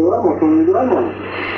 mudamos, o migramos.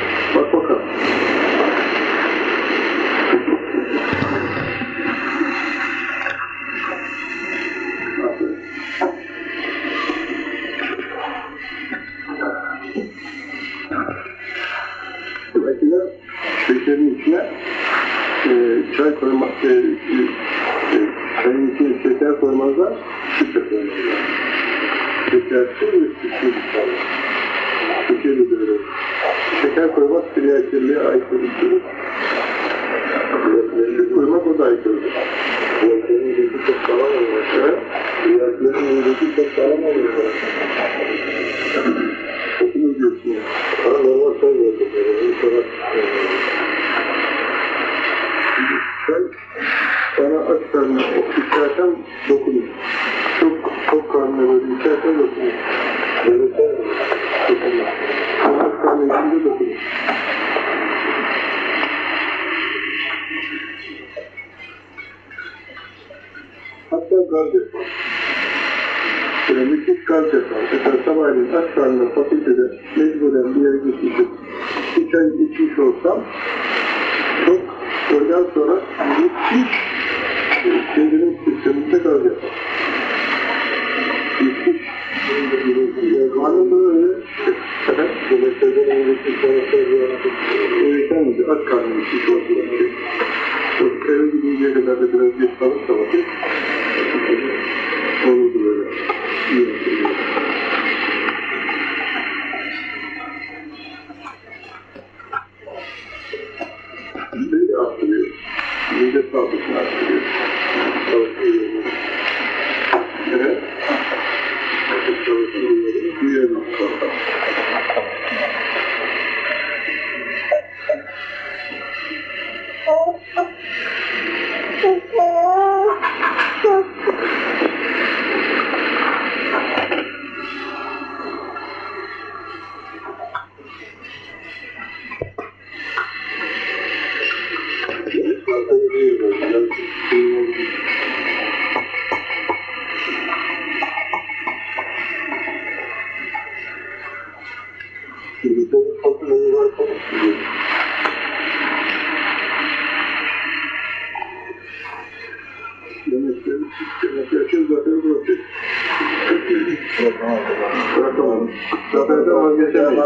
Bırakamam. Zaferden vazgeçemeyim.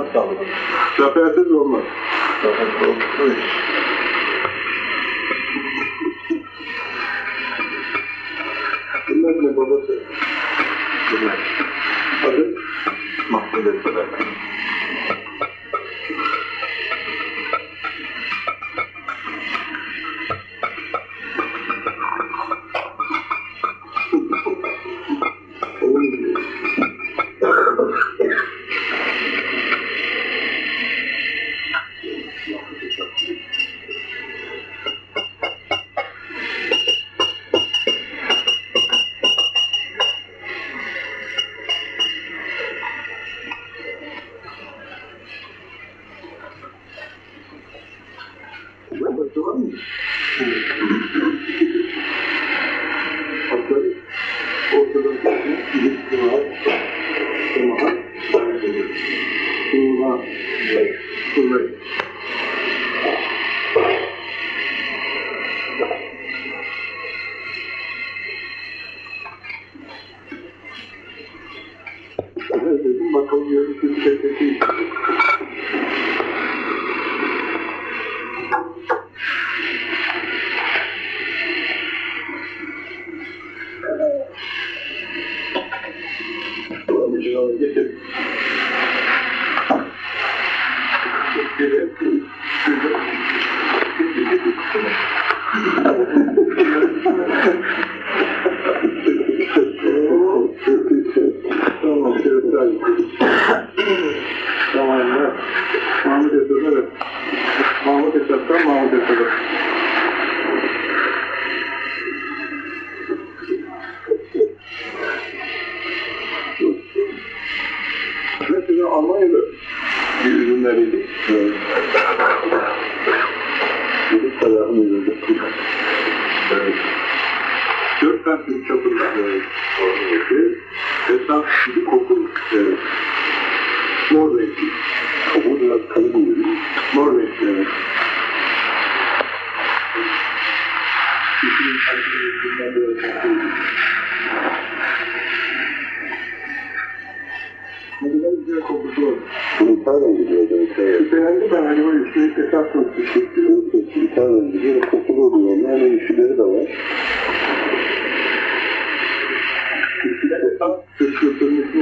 Zafersiz olmaz. Zafersiz olmaz.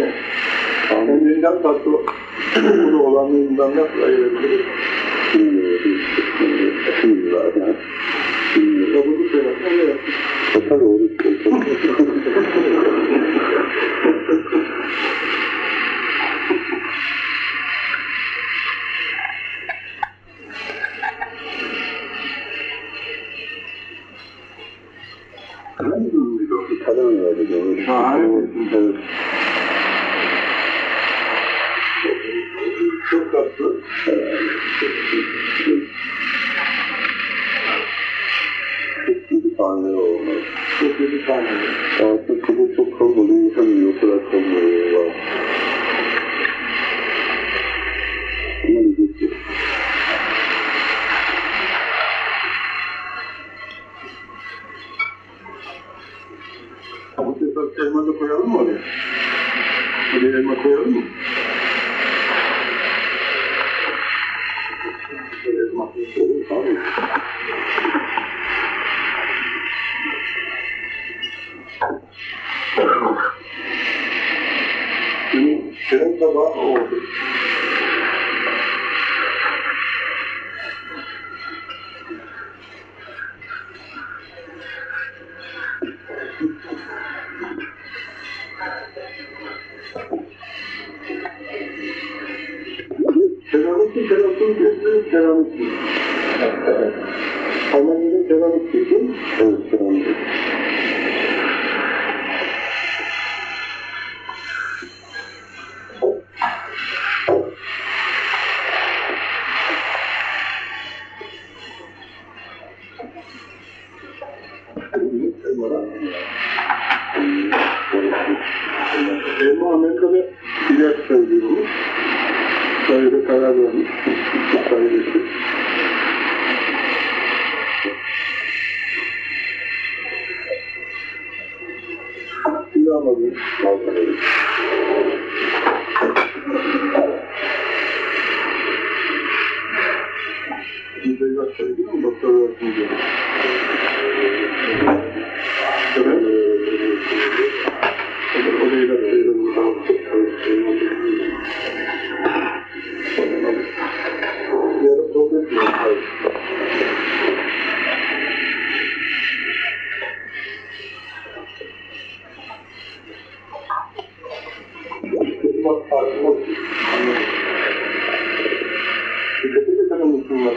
ya. Kendiliğinden tatlı kuru olanlığından nasıl ayırabiliriz? Kabulü sebeple ne yaptık? Kapar oğlum. আর মুক্তি এটা থেকে তারা মুসলমান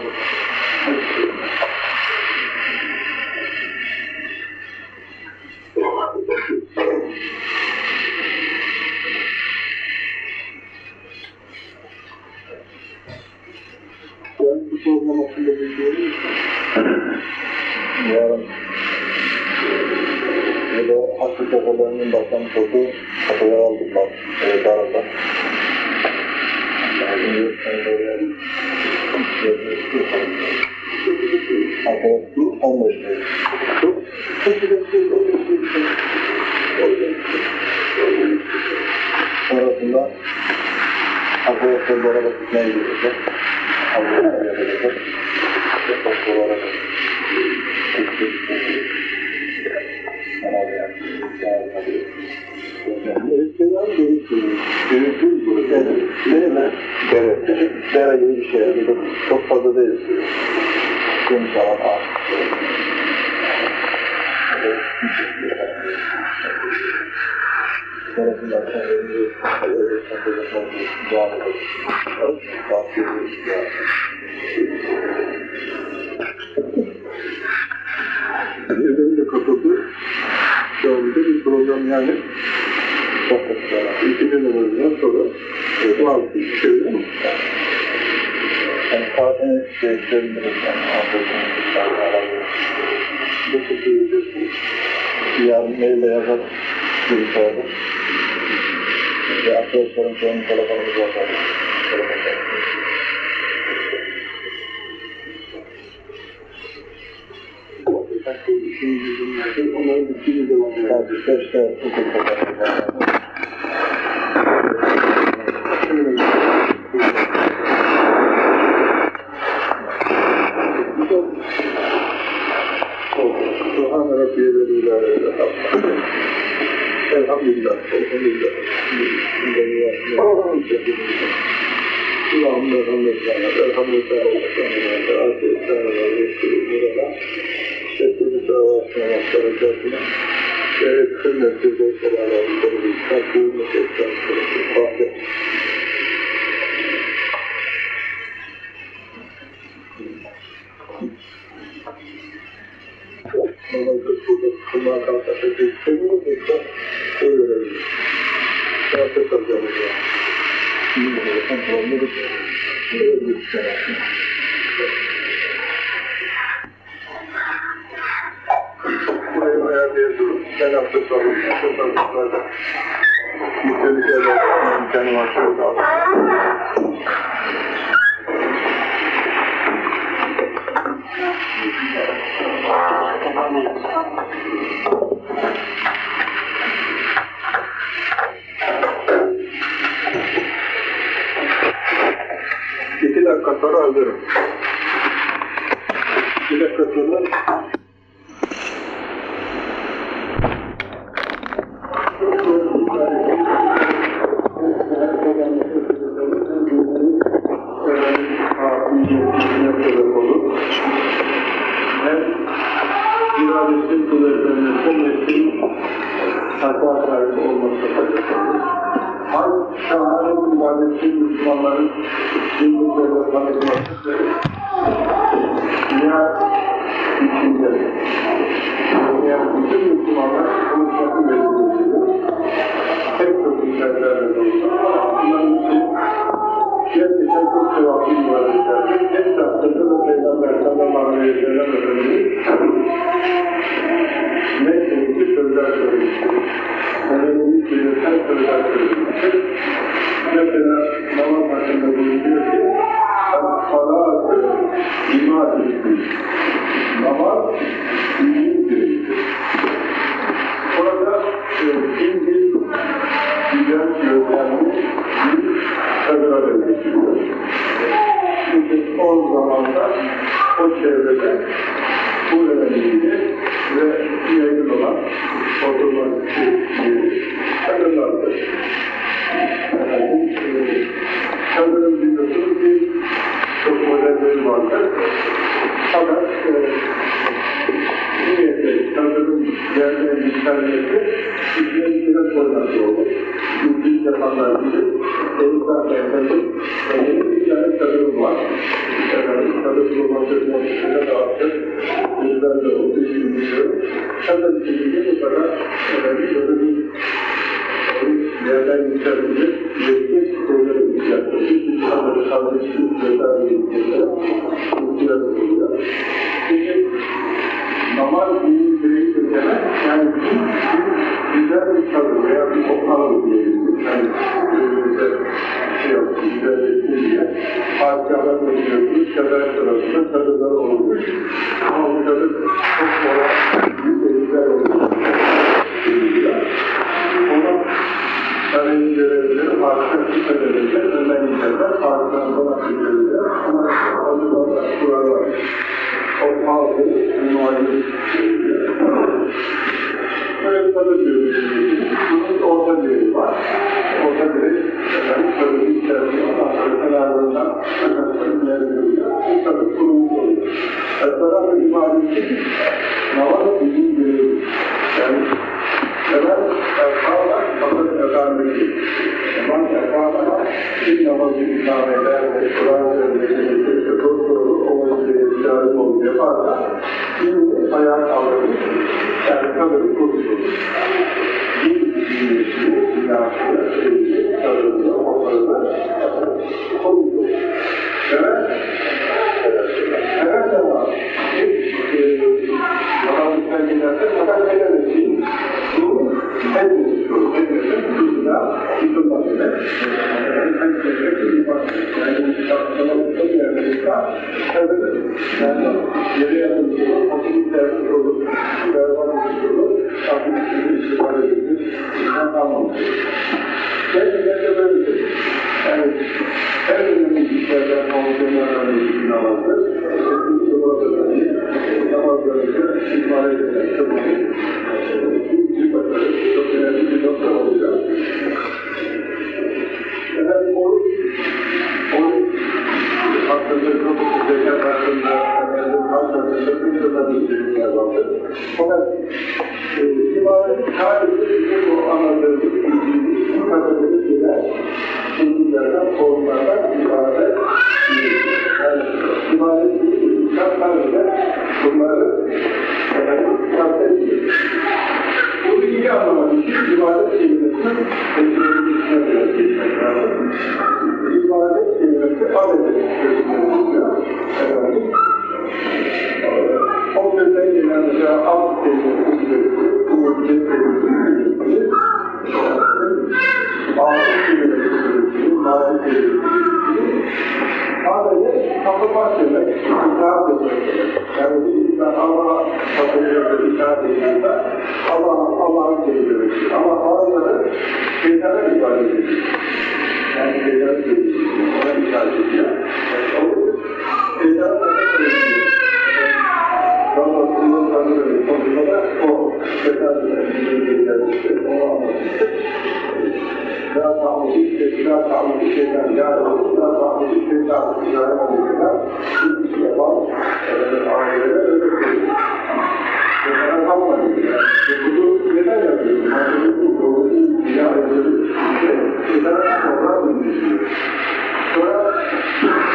tarafta kalacağımız yani. Şimdi böyle kontrolleriz. Böyle bir tarafta. Buraya verdiği durum. Ben hafta sonra kazanmışlarda. Yükseli şeyler imkanı var. Thank you. plakatları alırım. Plakatının fabrikalar bekliyorsunuz, kaza sırasında kadınlar olmuş. Ama bu kadın çok olan büyük elbiler olmuş. Ona sarayın görevleri farklı kütlelerinde önden giderler, farklı olan kütlelerinde. Ama onu da kurarlar. O pahalı, muayene Thank you. Allah'ın kelimesi ama bazıları şeytana ifade ediyor. Yani şeytanın kelimesi ona ifade ediyor. Yani o şeytanın da söylüyor. Allah'ın tanrı konusunda o şeytanın kelimesi onu anlatıyor. La ta'udî şeytan, la ta'udî şeytan, la ta'udî şeytan, la ta'udî şeytan, bu yapan ailelere öyle söylüyor. Şeytana kalmadı. Sonra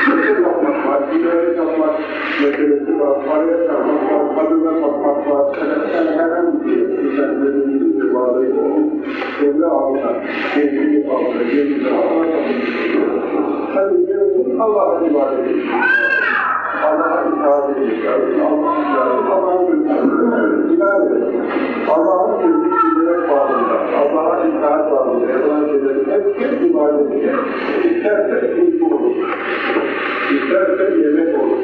şükür yapmak var, dinlere yapmak meselesi var, paraya yapmak var, kadına bakmak var, yani herhangi bir insan dediğimiz bir bağlayıp onun kendi ağına, kendini ağına, kendini ağına Tabii gelin Allah'a ibadet edin. Allah'a itaat edin. Allah'a itaat edin. Allah'a itaat edin. Allah'ın sevdiklerine bağlıdır. Allah'a itaat bağlıdır. Allah'ın şeyleri hepsi ibadetidir. İsterse uyku olur. İsterse yemek olur.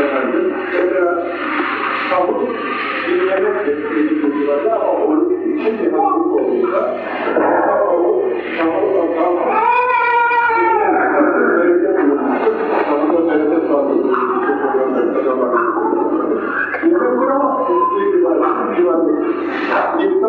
Efendim, mesela tavuk bir yemek getirdiğinde ama onun için bir hazırlık olursa tavuk, tavukla tavuk bereket bulunmuştur. Tavukla bereket sağlıyor. Yemek kuramaz. İbadet, ibadet. İftar,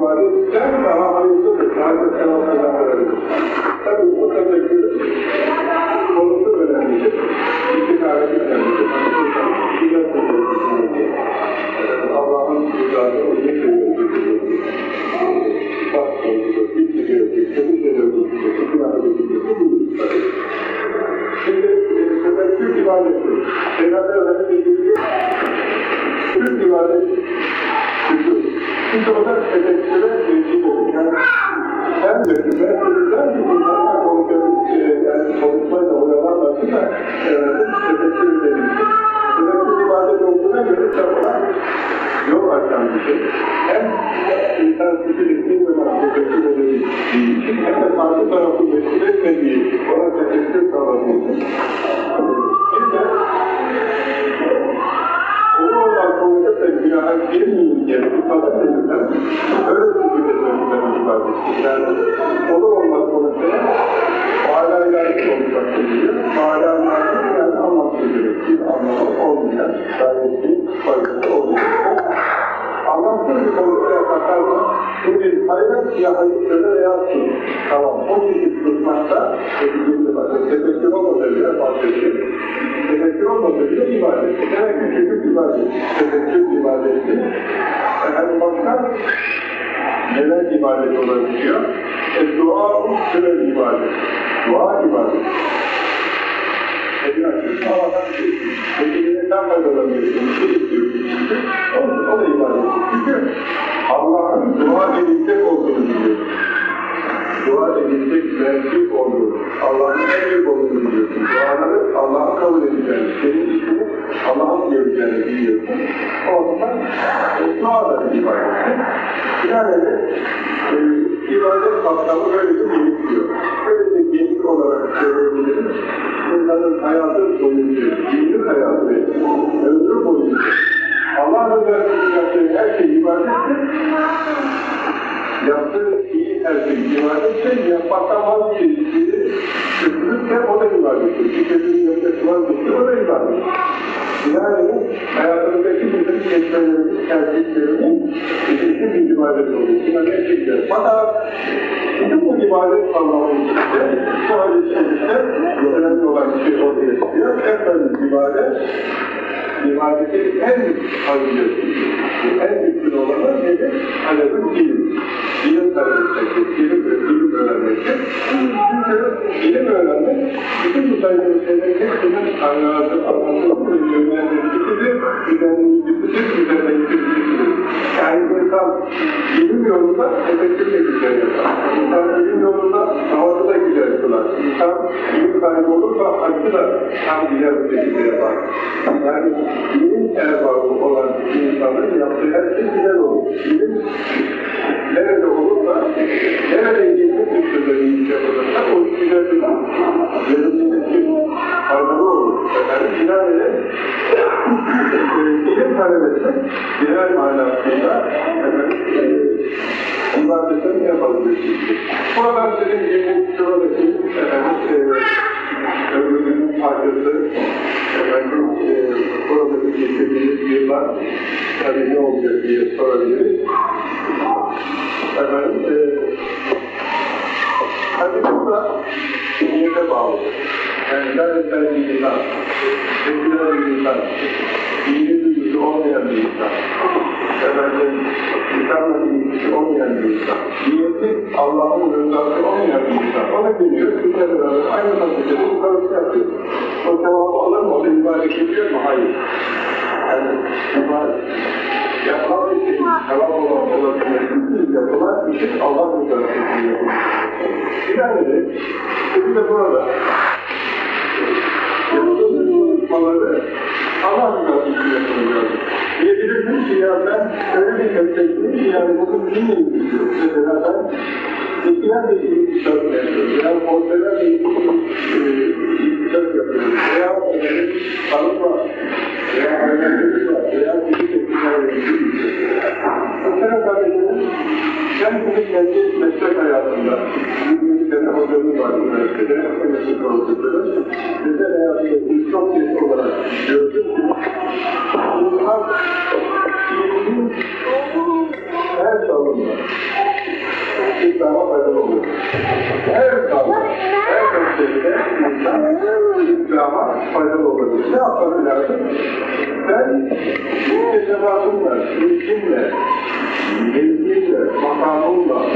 sebebi ibadetten daha hayırlıdır. Daha da sevap kazandırır. Tabii ifade ettik. Yani onu olmak konusunda hala ileride olacak diyor. Hala ileride yani anlatılıyor. Bir anlamı olmayan, gayet bir faydası olmayan. Anlamsız bir konuşmaya bakarsan, bu bir hayret ya hayırları veya su. Tamam, o kişi tutmakta, dediğimde bakın, tefekkür olmadığı bile bahsediyor. Tefekkür olmadığı bile ibadet. Demek ki küçük ibadet, tefekkür ibadeti. Efendim başka, genel ibadet olabiliyor. E, dua sınır ibadet. Dua ibadet. Elini açıyorsun, Allah'tan bir şey istiyorsun. Peki sen faydalanıyorsun, bir şey istiyorsun. O, o da ibadet. Çünkü Allah'ın dua edilecek olduğunu biliyorsun. Dua edilecek mevcut olduğunu, Allah'ın en büyük olduğunu biliyorsun. Duaları Allah'ın kabul edeceğini, senin işini Allah'ın göreceğini biliyorsun. O zaman e, dua da bir ibadet. Binaenaleyh e, ibadet kapsamı böyle bir gelişiyor. Böyle bir geniş olarak söyleyebiliriz. İnsanın hayatı boyunca, günlük hayatı ve ömrü boyunca Allah rızasını yaptığı her şey ibadettir. Yaptığı şey ibadettir. Yapmaktan vazgeçtiği kötülükse o da ibadettir. Bir kötülüğü yapması vazgeçtiği o da ibadettir. Yani hayatımızdaki bizim geçmelerimiz, tercihlerimiz bizim bir ibadet oluyor. Buna ne çekiyor? Fakat bütün bu ibadet kavramı içinde bu hadis-i şerifte önemli olan şey ortaya çıkıyor. En önemli ibadet ibadetin en fazileti, en üstün olanı nedir? Talebin ilim. İlim talep etmektir, ilim, ilim öğrenmektir. Çünkü ilim öğrenmek, bütün bu saydığımız şeylerin hepsinin anlatılması ve yönlendiricisidir, düzenleyicisidir, düzenleyicisidir. Yani insan ilim yolunda efektif de güzel yapar. İnsan ilim yolunda namazı da güzel kılar. İnsan ilim sahibi olursa haccı da tam güzel bir şekilde yapar. Yani ilim erbabı olan insanın yaptığı her şey güzel olur. İlim nerede olursa, nerede ilim üstünde şey olursa o güzel bir verimlilik faydalı olur. Efendim binaenaleyh ilim talep etmek genel manasıyla efendim, e, bir şey. Buradan sizin gibi şuradaki efendim, e, ömrünün parçası, efendim, e, buradaki geçirdiğiniz yıllar tabii ne olacak diye sorabiliriz. Efendim, e, tabii burada niyete bağlı. Yani zaten bir insan, seküler bir insan, dini duygusu olmayan bir insan, efendim, insanla ilgisi olmayan bir insan, niyeti Allah'ın rızası olmayan bir insan, ona geliyor, güzel beraber aynı fakültede bu karısı yapıyor. O cevabı alır mı? O da ibadet ediyor mu? Hayır. Yani ibadet yapılan bir şey, sevap olan olabilmesi yapılan işin Allah rızası için yapılır. Binaenaleyh, şimdi de burada yapıldığımız konuşmaları Allah rızası için yapılıyor. Ya ben öyle bir ki yani bunu kimle ilgiliyor? Mesela ben Eskiler de iyi kitap yapıyorum. Veya konserler de kitap yapıyorum. Veya benim Mesela kardeşlerim, ben bugün kendi meslek hayatımda, bir sene hocamız var üniversitede, meslek profesörü, özel hayatımda bir çok geç olarak gördüm ki, iyiliğin her çalında, İslam'a faydalı oluyor. Her dalda, her meslekte insan İslam'a faydalı olabilir. Ne yapması lazım? Ben bu teşebbüsümle, ilgimle, mevkimle, makamımla,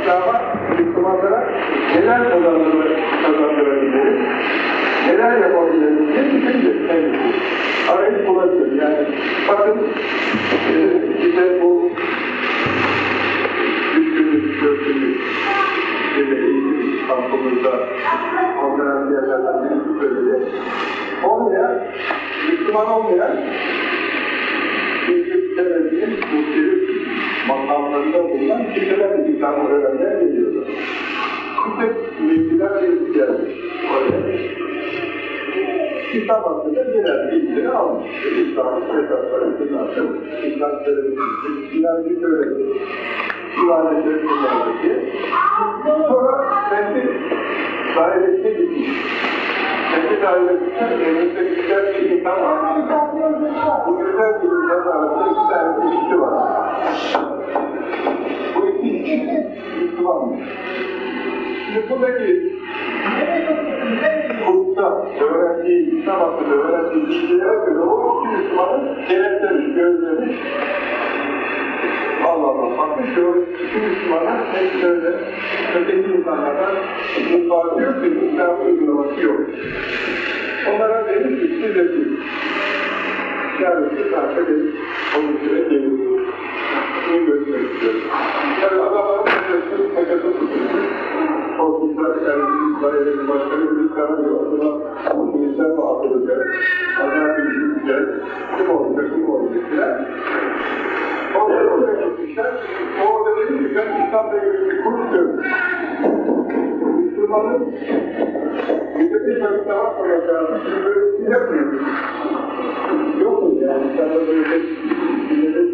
İslam'a, Müslümanlara neler kazandırır, kazandırabiliriz, neler yapabiliriz diye düşündüm kendisi. Arayış bulabilir. Yani bakın e, bize bu üç günlük, dört günlük eğitim kampımızda konferans yerlerden birisi söyledi. Olmayan, Müslüman olmayan bir sebebinin muhtelif makamlarında bulunan kişiler İslam'ı öğrenmeye geliyorlar. İşte mevkiler birisi geldi oraya. İslam hakkında genel bilgileri almış. İslam, esasları, İslam'ın, İslam söylemiştir, İslam'ı söylemiştir. İbadetleri kullanmıştır. Sonra kendi dairesine gitmiş. Kendi dairesinde evinde güzel bir insan var. Bu güzel bir insan arasında iki tane ilişki var. Bu iki ilişki Müslümanmış. Şimdi buradaki kursta öğrendiği, İslam hakkında öğrendiği bilgilere göre o iki Müslümanın denetlemiş, gözlemiş. bakmış ki o iki Müslümanlar hep şöyle öteki insanlardan farkı yok ki İslam uygulaması yok. Onlara demiş ki siz de siz. Yani siz artık onun içine gelin. Bunu göstermek istiyorum. Yani adamların tekası tutulmuş. Korkmuşlar, yani İsrail'in başkanı bir karar yok. Buna Hindistan mı atılacak? Adana bir gideceğiz. Kim olacak, kim olacak filan. Orada oraya gitmişler. Orada dedi ki ben İslam'da bir kurs diyorum. Müslümanın bir savaş olacağını böyle bir şey yapmıyor. Yok mu yani? İnsanlar böyle bir bir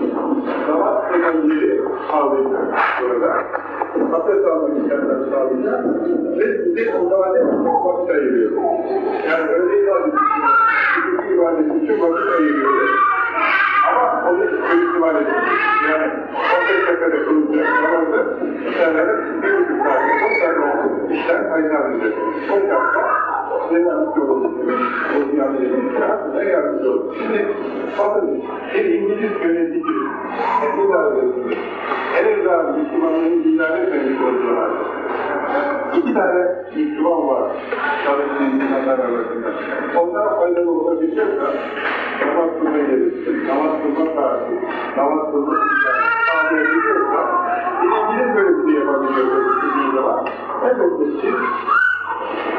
bir bakımda yok mu? Tamam. E siz Müslüman değil misiniz? Müslüman. Müslüman. E niye yapmıyorsunuz bunu? Ben ben ben bir sevgiler bir yaptığımız sorunun da bir tane geçer. Tamam dedim. Çok büyük bir görev oldu. Ben size namaz kılan yeri sağlayacağım burada. Abdest almak isteyenler sağlayacağım. Ve size o zaman çok vakit ayırıyorum. Yani öyle ibadet için, hukuki ibadet için vakit ayırıyorum. Ama onu öyle ibadet için. Yani 15 dakikada kılınacak namazı, insanlara bir buçuk saat, 10 saat olsun, işler kaynar edecek. O dakika ne yardımcı olur? O yardımcı ne yardımcı olur? Şimdi bakın, bir İngiliz yönetici, idaresinde, en evladı Müslümanların idare etmemiş olduğu halde. İki tane Müslüman var, çalıştığı insanlar arasında. Onlara faydalı olabilecekse, namaz kılma yeri, namaz kılma saati, namaz kılma bir İngiliz böyle bir yapabilecek düşündüğü zaman, elbette siz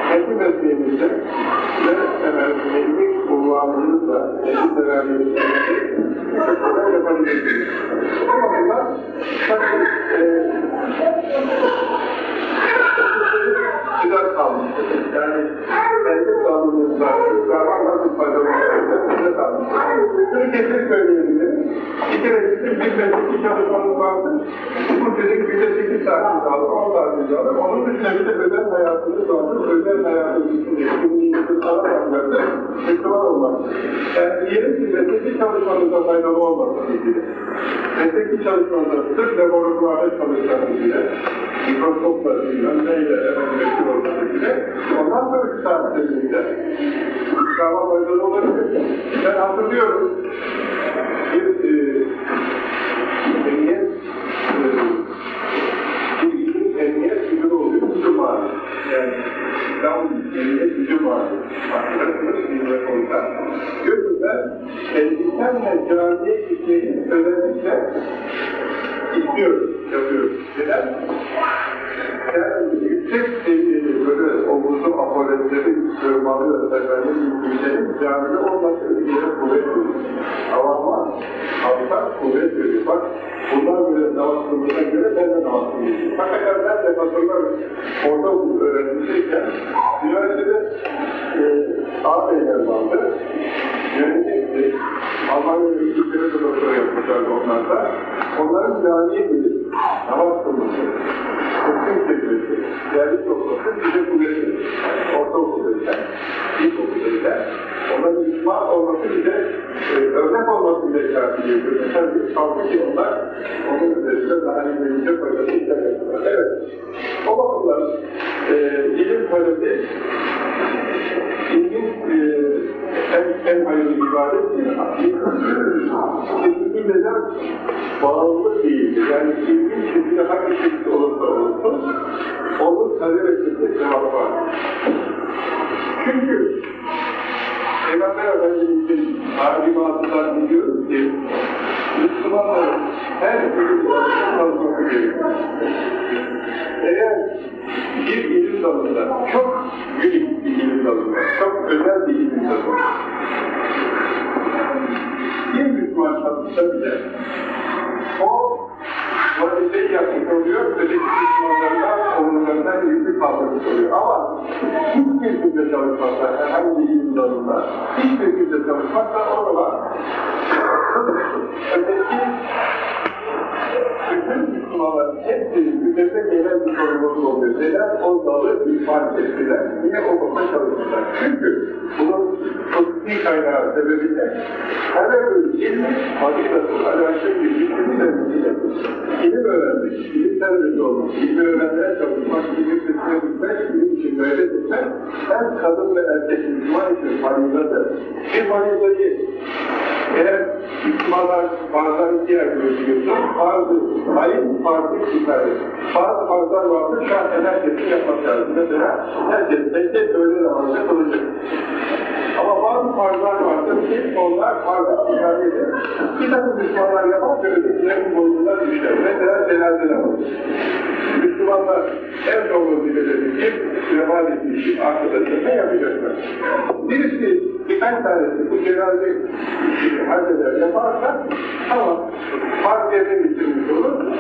kendi mesleğimizde ve efendim ilmi kullanımımızla, kendi teravihimizle birçok şeyler yapabilirsiniz. O bakımdan tabii e, güzel kalmıştır. Yani kendi sağlığımızda zaman nasıl faydalı olacak, size kalmıştır. Şunu kesin söyleyebilirim. Bir kere bizim bir mesleki çalışmamız vardı. Bu dedik bir de 8 saatimiz aldı, 10 saatimiz aldı. Onun dışında bir de özel hayatımız vardı. Özel hayatımız kimliğimizi sana bakmakta Müslüman olmak. Yani diyelim ki mesleki çalışmanızda faydalı olmakla ilgili. Mesleki çalışmanızda sırf laboratuvarda çalışmanız bile, mikroskopla, bilmem neyle, efendim, olmak bile, ondan sonraki saatlerinde İslam'a faydalı olabilir. Ben hatırlıyorum, İslam emniyet müdür vardı. Arkadaşımız bir komutan. Gözümden elbisenle camiye gitmeyi özellikle istiyorum, yapıyorum. Neden? Yani yüksek seviyeli böyle omuzlu apoletleri sığmalı efendim ülkenin camide olması yere kuvvet veriyor. Avam var, halka kuvvet veriyor. Bak bunlar böyle namaz kıldığına göre ben de namaz kılıyorum. Hakikaten ben de hatırlarım. Orada öğrencisiyken üniversitede e, ağabeyler vardı. Yönetimdi. Kere de doktora yapmışlardı onlar da. Onların camiye gelip namaz kılması. Hukuk çekmesi, değerli toplası bize kuvveti. Ortaokuldayken, ilkokuldayken, onların Müslüman olması bize e, örnek olması bile şartı geliyor. Tabii halbuki onlar onun üzerinde daha iyi bir faydası işler yapıyorlar. Evet, o bakımdan e, ilim talebi ilmin e, en, en hayırlı ibadet kesinlikle de bağımlı değil. Yani ilmin şekilde hangi şekilde olursa olsun onun talep ettiğinde cevap var. Çünkü Peygamber Efendimiz'in talimatından biliyoruz ki Müslümanların her türlü çalışması gerekiyor. Eğer bir ilim dalında, çok büyük bir ilim dalında, çok özel bir ilim dalında bir Müslüman çalışsa bile o vazifeyi yapmış oluyor, öteki Müslümanlardan, onlardan yükü kaldırmış oluyor. Ama hiçbir şekilde çalışmazsa, herhangi bir ilim dalında, hiçbir şekilde çalışmazsa o zaman öteki bütün Müslümanların hepsi üzerine gelen bir sorumluluk oluyor. Neden o dalı ifade ettiler, niye o konuda çalışırlar? Çünkü bunun bir kaynağı sebebiyle her ömür ilmi hakikatı alakalı bir ilmi sebebiyle ilim terbiyesi olmak, ilmi öğrenmeye çalışmak, ilim sesine ilim için gayret etmek hem kadın ve erkek Müslüman için faydadır. Bir faydayı eğer Müslümanlar bazen ihtiyaç gözüküyorsa bazı hayır farklı kifayet. Bazı farzlar vardır, şahsen herkesin yapmak lazım. Mesela herkes tek tek öyle namazda kılacak. Ama bazı farzlar vardır ki onlar farz-ı kifayeti. Bir takım Müslümanlar yapar ve ötekilerin boynuna düşer. Mesela cenaze namazı. Müslümanlar en son vazifeleri kim vefat etmiş arkadaşı ne yapacaklar? Birisi birkaç tanesi bu cenaze işini halleder yaparsa tamam fark yerine getirmiş olur.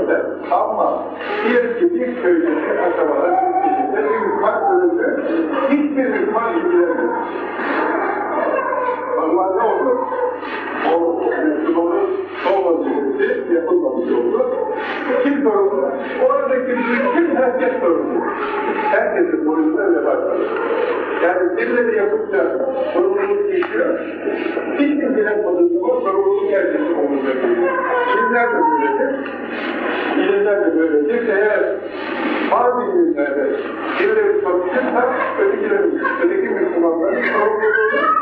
İşte, ama diğer ki bir köyde bir kasabada bir kişide bir Müslüman ölünce hiçbir Müslüman ilgilenmez. Allah ne olur? O Müslümanın son vazifesi yapılmamış olur. Kim sorumlu? Oradaki bütün herkes sorumlu. Herkesin boyunda öyle bakar. Yani birileri yapınca sorumluluk değişiyor. Hiç kimse yapmadığında o sorumluluk herkesin omuzda geliyor. İlimler de böyledir. İlimler de böyledir. Eğer bazı ilimlerde birileri çalışırsa ötekilerin, öteki Müslümanların sorumluluğunu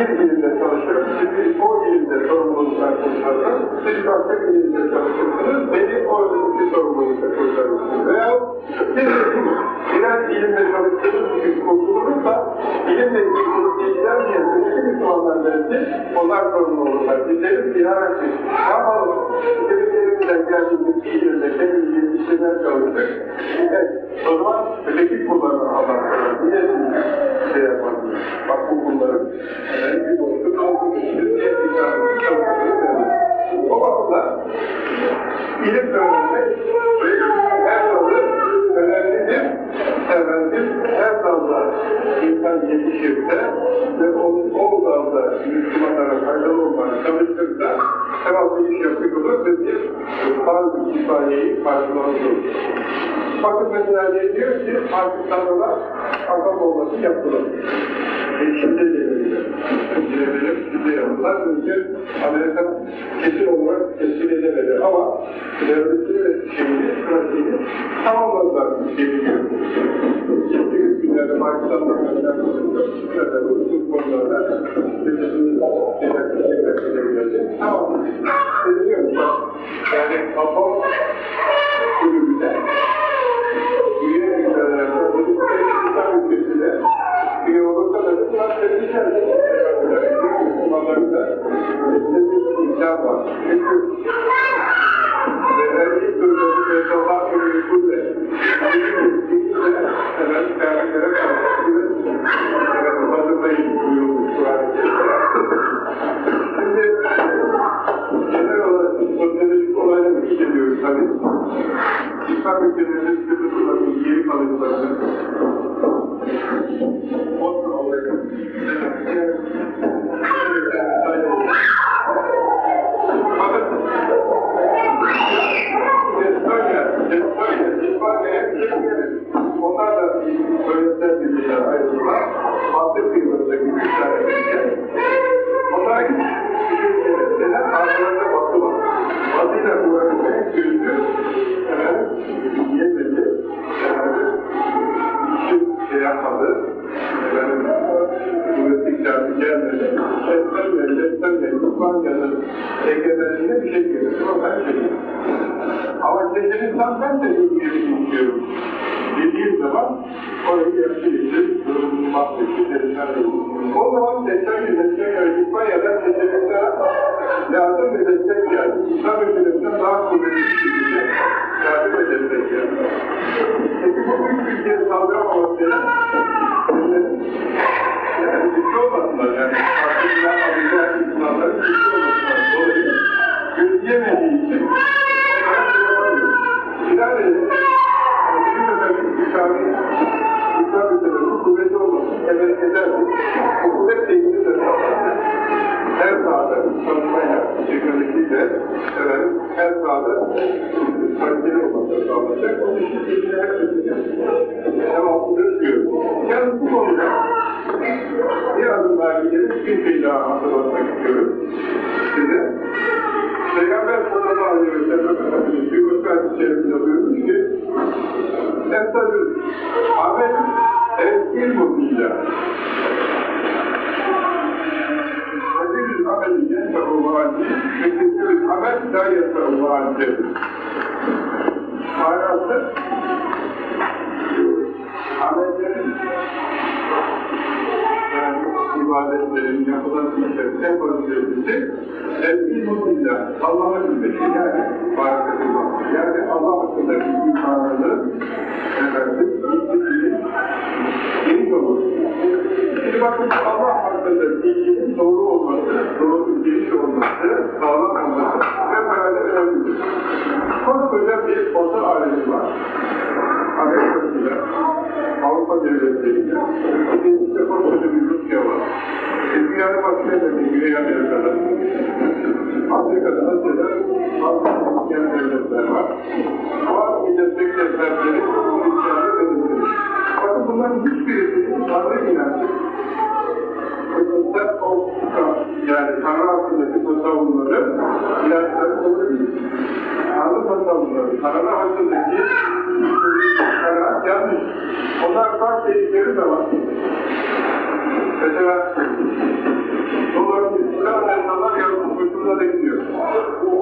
bir ilimde çalışıyorum, siz o ilimde sorumluluklar konuşarsınız, siz başka bir ilimde çalışırsınız, beni o ilimde sorumlulukla konuşarsınız. Veya siz birer ilimde çalıştığınız bir kurtulursa, ilimle ilgili kurulup ilgilenmeyen öteki Müslümanlar belki, onlar sorumlu olurlar. Bizlerin ziyaret et. Ne yapalım? Bizlerin geldiğimiz bir ilimde kendimizi işlemeye çalıştık. Evet, o zaman öteki kullarına Allah Niye siz şey yapmadınız? Bak bu kulların yani bir aldığınız için diye icabını çalıştığınız O bakımdan ilim öğrenmek her dalı önemlidir. Efendim, her dalda insan yetişirse ve onun o dalda Müslümanlara faydalı olmaya çalışırsa sevaplı iş yapmış olur ve bir farz-ı kifayeyi karşılamış olur. Bakın mesela ne diyor ki Pakistanlılar akam olması yapılır. E şimdi gelebilir. Girebilir, şimdi yapılır. Çünkü Amerika kesin olarak teslim edemedi ama devletini ve şeyini, pratiğini tamamladılar bir şey biliyor. Geçtiğimiz günlerde Pakistan'da mesela burada bu konularda devletini Tamam. Biliyor musun? Yani atom el-ilmu billah, Allah'ı bilmek, yani barakatullah, yani Allah hakkında bir imkanını efendim, bildiği geniş olur. Şimdi bakın Allah hakkında bilginin doğru olması, doğru geniş olması, sağlam olması ve herhalde önemlidir. Koskoca bir orta alemi var. Amerika'sıyla, Avrupa devletleriyle, ikincisi koskoca bir Rusya var. E, dünyanın başına da bir Güney Amerika'da, Afrika'da, Asya'da, Avrupa'da devletler var. Var milletteki devletleri, Hristiyanlı devletleri. Bakın bunların hiçbirisi Tanrı inancı, Kıbrıs'ta o yani Tanrı hakkındaki tasavvurları, inançları kabul değil. Tanrı tasavvurları, Tanrı hakkındaki kanaat yanlış. Onlar fark dedikleri zaman mesela dolayısıyla silahla insanlar yardım koşuluna da gidiyor.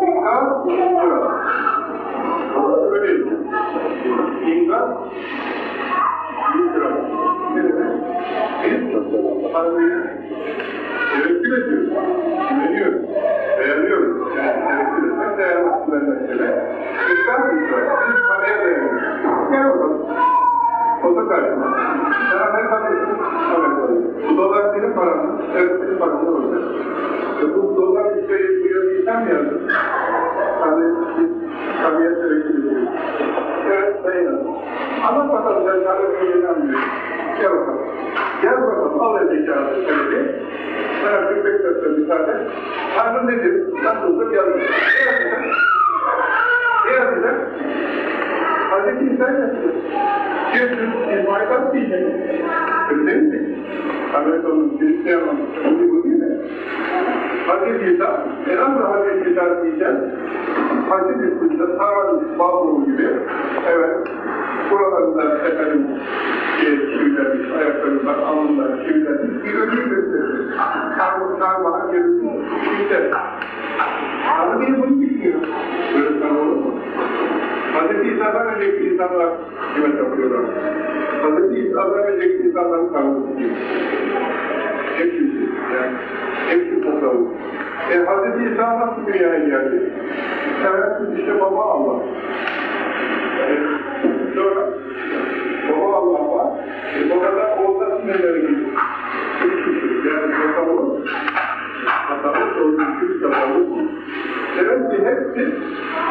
İnkar, inkar. Öyle değil. İnkar, inkar. Ne demek? Biz Tanrı'yı tevekkül ediyoruz, güveniyoruz, beğeniyoruz. Yani tevekkül etmek dayanmak mesele. İnkar, inkar. Biz paraya dayanıyoruz. Gel bakalım. Foto. Sana ne kalıyorsun? Amerika'da. Bu dolar senin paran. Evet senin paran olacak. E bu dolar yazıyı sen mi yazdın? Hani biz tabiat tevekkül ediyoruz. Evet ben yazdım. Anlat bakalım sen Tanrı Bey'den diyor. Gel bakalım. Gel bakalım al eldeki kağıdı söyle. Sana bir beklerse bir tane. Tanrı nedir? Nasıldır yazdım. Ne yazacak? Ne yazacak? Hazreti İsa yaptı. Diyorsun, ilmaydan diyecek. Öyle değil mi? Amerika'nın Hristiyan'ın bu bu değil mi? Hazreti İsa, da Hazreti İsa diyeceğiz. Hazreti İsa, Sara'nın bağlı gibi, evet, buralarında efendim, şey, çivilenmiş, ayaklarından, alnından çivilenmiş bir ölüm gösterir. Karmı, karmağa görülmüş, işte. Tanrı beni bunu bilmiyor. Böyle tanrı olur mu? Hazreti İsa'dan önceki insanlar kime tapıyorlar? Hazreti İsa'dan önceki insanların tanrısı kim? Hepsi, yani hepsi tasavvuf. E, Hazreti İsa nasıl dünyaya geldi? Seversiz işte baba Allah. Yani, sonra baba Allah var. E, babadan oğuldan sinirleri gidiyor. Yani tasavvuf, tasavvuf, örgüsü tasavvuf. Demek ki hepsi,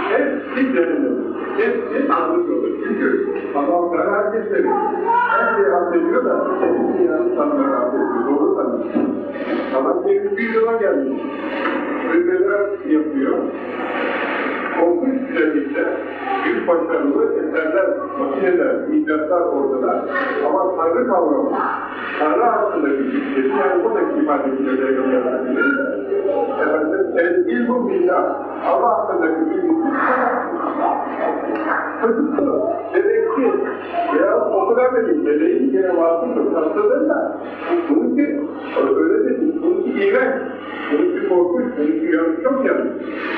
hepsi cennet. Hepsi yanlış olur. Çünkü Allah Teala herkes seviyor. Her şeyi affediyor da hepsi inanı tanımlar affediyor. Doğru. Ama sevgi bir yola gelmiş. Ülkeler yapıyor. Korkunç güzellikte büyük başarılı eserler, makineler, icatlar ortada. Ama Tanrı kavramı, Tanrı hakkındaki bilgisi, yani buradaki ifadesiyle Peygamber'in efendim, el ilmu billah, Allah hakkındaki bilgisi çocuktur, bebektir veya o kadar da değil, bebeğin gene vasıftır, tatlıdır da bunun ki öyle de değil, bunun ki iğrenç, bunun ki korkunç, bunun ki yanlış, çok yanlış.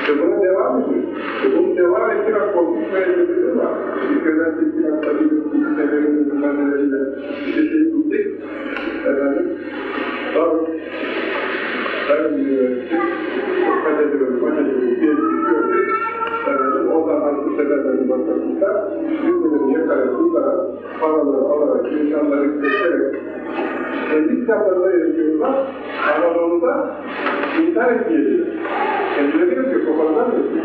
Ve buna devam ediyor. Ve bunu devam ettiren korkunç meyveleri var. Bir köyden çekilen tabii bir seferimin bilmemleriyle bir şey gittik. Efendim, tabii ben dikkat ediyorum, ben ediyorum, bir gördük. Efendim, oradan harcı seferlerin bakımında birbirlerini yakalayıp paraları alarak, insanları geçerek kendi kitaplarında yazıyorlar, Anadolu'da internet geliyor. Kendileri diyor ki, koparlar mısın?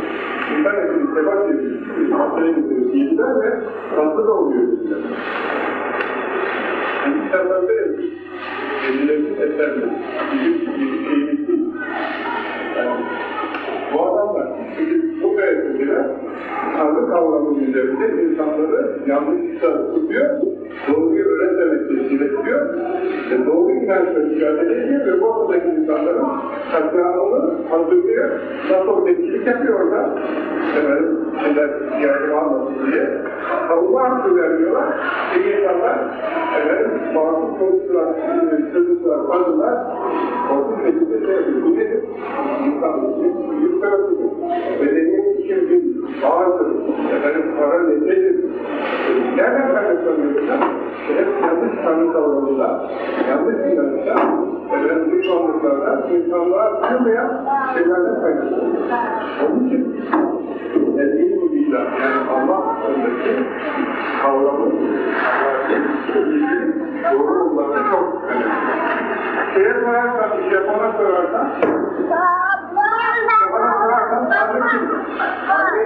İnternetin sebat ediyor. Haftaya getiriyor. Yediler ve tatlı da oluyor bizler. Yani kitaplarda yazıyor. Kendilerinin eserleri. Bizim gibi şeyimiz değil. Yani bu mevzuya Tanrı kavramı üzerinde insanları yanlış yanlışlıkla tutuyor, doğruyu öğretmemek teslim ediyor. E, doğru inançla mücadele ediyor ve bu aradaki insanların katliamını hazırlıyor. Nasıl bekçilik yapıyor da, efendim, şeyler yani almasın diye. Savunma hakkı veriyorlar. E, insanlar, efendim, bazı çocuklar, çocuklar, kadınlar, korkunç şekilde şey yapıyor. Bu nedir? İnsanlık için büyük. Bedenin için bir ağırdır. Efendim, para nedir? Nereden kaynaklanıyorsa, hep yanlış tanrı kavramında, yanlış inançta, efendim, düşmanlıklarda, insanlığa kırmayan şeylerden kaynaklanıyor. Onun için, yani ilmi billah, yani Allah önündeki kavramı, Allah'ın ilgili doğru olması çok önemli. Şeye sorarsan, Japon'a sorarsan, Japon'a sorarsan, Tanrı kimdir? Tanrı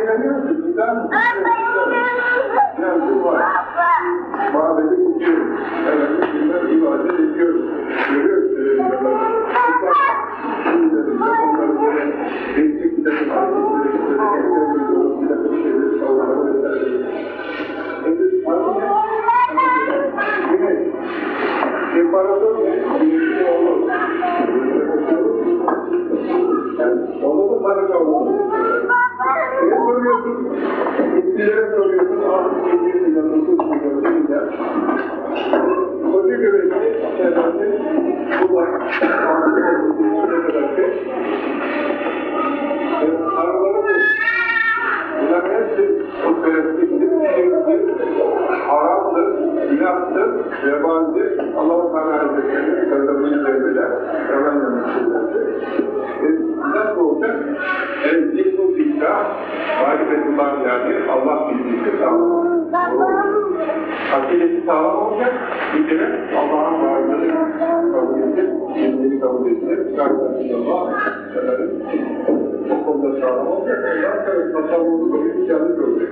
sağlam olacak. Ondan sonra tasavvuru böyle bir yanlış olacak.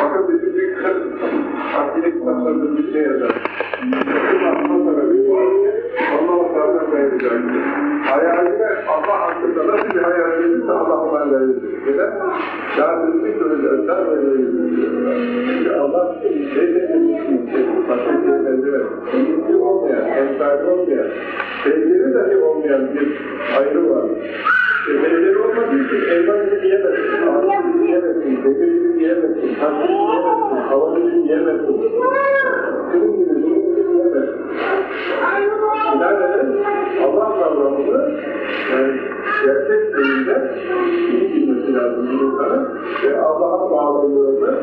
Bakın bizim bir kız, akide kitaplarında bir şey yazar. Ondan sonra bir Allah-u Teala verecek. Hayaline Allah hakkında nasıl bir hayal verirse Allah ona verir. Neden? Türlü özel verir. Allah şey de başka bir şey benzemez. İlgisi olmayan, emsali olmayan, sevgili dahi olmayan bir ayrı var. Sevgili olmadığı için elbette yiyemezsin, ağzını yiyemezsin, demiri yiyemezsin, taşını yiyemezsin, havanı yiyemezsin. Senin gibi, bunun gibi yiyemezsin. Binaenaleyh Allah kavramını yani gerçek deyimde iyi bilmesi lazım bir insanın. Ve Allah'a bağlılığını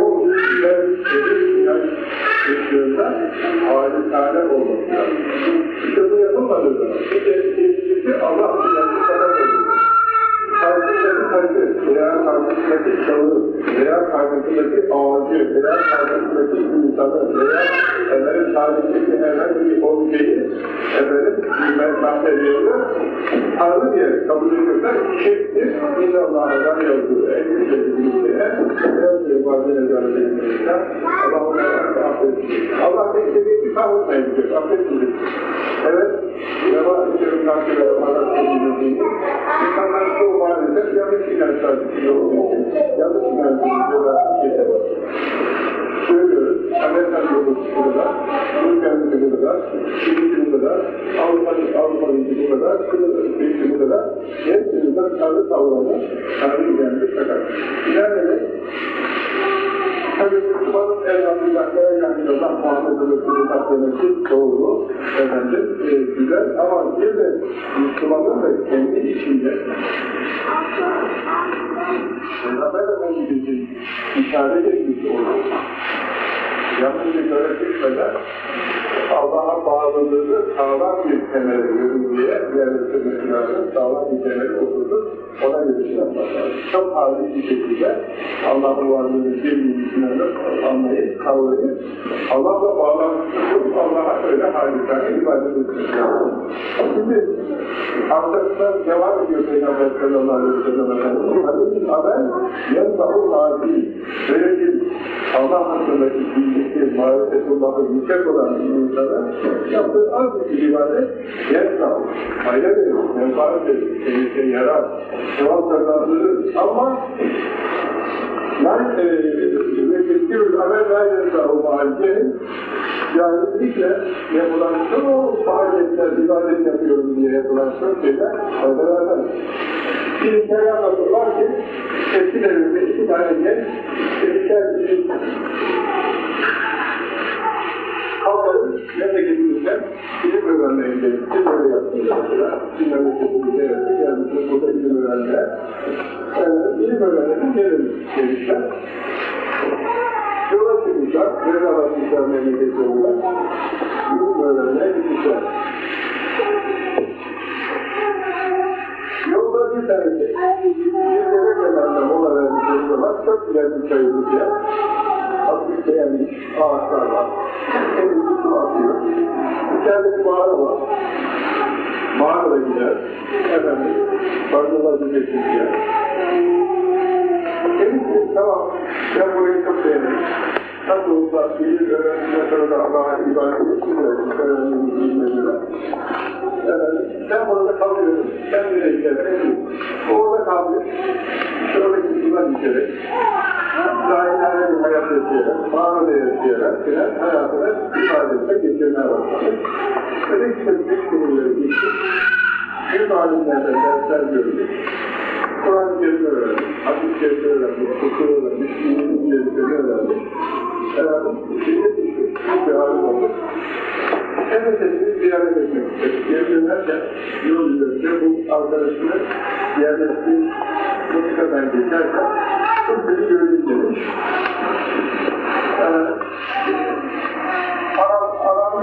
o güzel, şerif, inanç yaşıyorsa halisane olması lazım. İşte bu yapılmadığı zaman bir de Allah inancı kadar olur karşısındaki taşı veya karşısındaki çalı veya karşısındaki ağacı veya karşısındaki insanı veya efendim tarihindeki herhangi bir objeyi efendim bir menfaatlerinde Tanrı diye kabul ediyorsak şirktir. İnne Allah'a yazdığı en güzel bir şeye yazdığı bazı nezaretlerinde Allah onlara affetsin. Allah tek seviyeti kavurmayın diyor. Affetsin. Evet. Yava içerim karşıları bana insanlar çoğu maalesef yanlış inançlar tutuyor. Yanlış inançlar şeyler var. Söylüyoruz, Amerikan yolu burada, Türkiye'nin bu kadar, Çin'in kadar, Avrupa'nın Avrupa'nın kadar, Kıbrıs'ın bu kadar, hepsinin de Tanrı kavramı, Tanrı ilgilendir kadar. Binaenaleyh, Tabii Müslümanın elhamdülillah la ilahe illallah Muhammed Resulullah demesi doğru, efendim, e, güzel. Ama bir de Müslümanın da kendi içinde. Peygamber Efendimiz'in işaret etmiş olduğu yanlış bir öğretilmeden Allah'a bağlılığını sağlam bir temele yürümeye yerleştirmesi lazım, sağlam bir temeli oturtup ona şey yapmak lazım. Çok halis bir şekilde Allah'ın varlığını inanıp, anlayıp, kavrayıp, Allah'la bağlantısını Allah'a öyle halisane ibadet etmek lazım. Şimdi arkasından devam ediyor Peygamber sallallahu aleyhi ve sellem Efendimiz. Hadis-i haber, yensa'u nabi, böyle bir Allah hakkındaki bilgisi, marifetullahı yüksek olan bir insana yaptığı az bir ibadet yensa'u, fayda verir, menfaat verir, kendisine yarar, sevap kazandırır ama Yani e, Mekke'ül amel gayrında o mahallenin cahillikle yapılan çok faaliyetler, ibadet yapıyorum diye yapılan çok şeyler faydalardan. Bir hikaye anlatırlar ki eski devirde iki tane genç eşler bir Kalkalım, memleketimizden ilim öğrenmeye gelip, ilim öyle yaptığında mesela, ilim memleketimizde yaptık, gelmişiz burada ilim öğrenmeye. Ee, ilim öğrenmeye gelelim demişler. Yola çıkmışlar, veri alaşmışlar memleketlerinde. İlim öğrenmeye gitmişler. Yolda bir tanesi, bir yere kenarında mola vermiş zaman çok güzel bir çayımız Hafif beğenmiş ağaçlar var. Elinde su atıyor. İçeride bir mağara var. Mağarada gider. Efendim, bardalar diyeceksin diye. Dedim ki tamam, ben burayı çok beğendim. Nasıl olsa bilir öğrenciler sonra da Allah'a ibadet etsinler. Öğrenciler bilmediler. Efendim, sen burada kalıyorsun. Sen nereye gidersin? O orada kalıyor. Şuradaki sudan içerek. Zahirlere bir hayat yaşayarak, mağarada yaşayarak filan hayatını ifadesine geçirmeye başladı. Ve işte üç günleri geçti. Büyük alimlerden dersler gördük. Kur'an-ı Kerim'i öğrendik, hadis-i Kerim'i öğrendik, fıkıh öğrendik, dinin inceliklerini öğrendik. Efendim, düştük, büyük bir alim olduk. Efendimiz ziyaret etmek istedik. Geri dönerken yol üzerinde bu arkadaşını yerleştiği Mısır'dan geçerken çok beni gördük demiş. Ee, aram,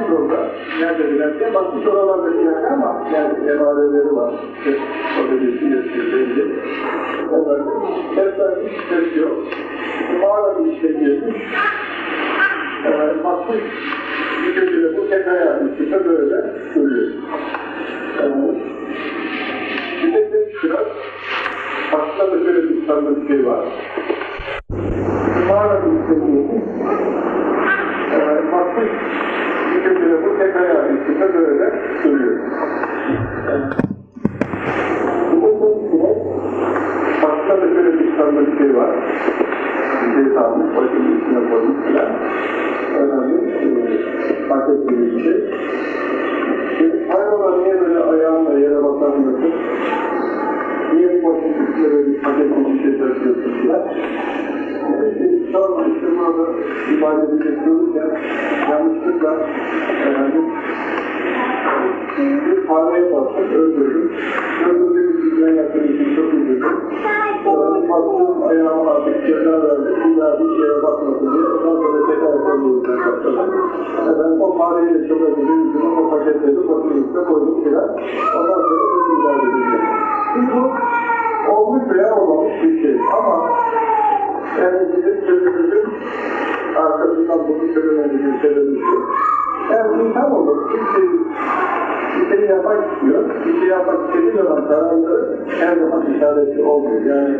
yolda nerede bilerse bakmış oralarda yer ama yani emareleri var. O dedesi yaşıyor belli. Efendim, ses vermiş, ses yok. Mağaranın içine girmiş. Ee, bakmış, bir şekilde bu tek ayağının üstünde böyle duruyor. Evet. Bir de demiş biraz, aslında da şöyle bir tanıdık şey var. Mağaranın üstünde girmiş, bakmış, bir bu tek ayağının üstünde böyle de demiş biraz, aslında da şöyle bir tanıdık şey var. Bir şey almış, başının üstüne koymuş filan önemli e, fark ettiğimiz bir şey. Hayrola niye böyle ayağınla yere basamıyorsun? Niye başın üstüne böyle bir paketli bir şey taşıyorsun filan? Burada ibadeti yapıyorken yanlışlıkla efendim bir fareye bastım, öldürdüm. Öldürdüğüm yüzüne yakın için çok üzüldüm. Baktım ayağıma artık ceza verdim. Bir daha bir şeye bakmasın diye. Ondan sonra tekrar koyduğumdan başladım. Efendim o fareyi çok öldürdüm. Yüzüne o paketleri bakımlıkta koydum filan. Ondan sonra bir müdahale edeceğim. Şimdi bu olmuş veya olmamış bir şey. Ama yani bizim sözümüzün arkasından bunu söylememizin sebebi şu. Yani insan olur, bir şey, bir şey yapmak istiyor, bir şey yapmak istediği zaman kararları her zaman işaretli olmuyor. Yani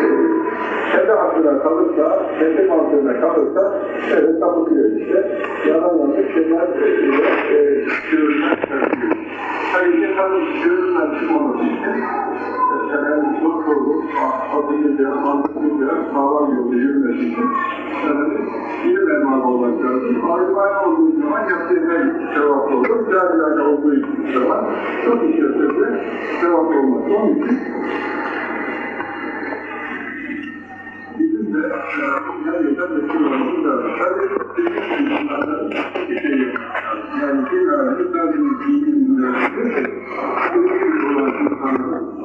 e, kendi aklına kalırsa, kendi mantığına kalırsa evet sapıtıyor işte. Yalan yanlış şeyler e, e, çıkartıyor. Tabii ki tabii görünen çıkmaması için efendim çok doğru, atıyla, mantıkıyla sağlam yolda yürümesi için efendim ilim elman olmak lazım. Ayrılan olduğu zaman yaptığı her sevap olur. Cahilane olduğu zaman çok iş yaptığı sevap olmaz. Onun için bizim de her lazım. Tabii bizim insanların bir şey yok. Yani bir öğrenci sadece dinin bu gibi olan insanların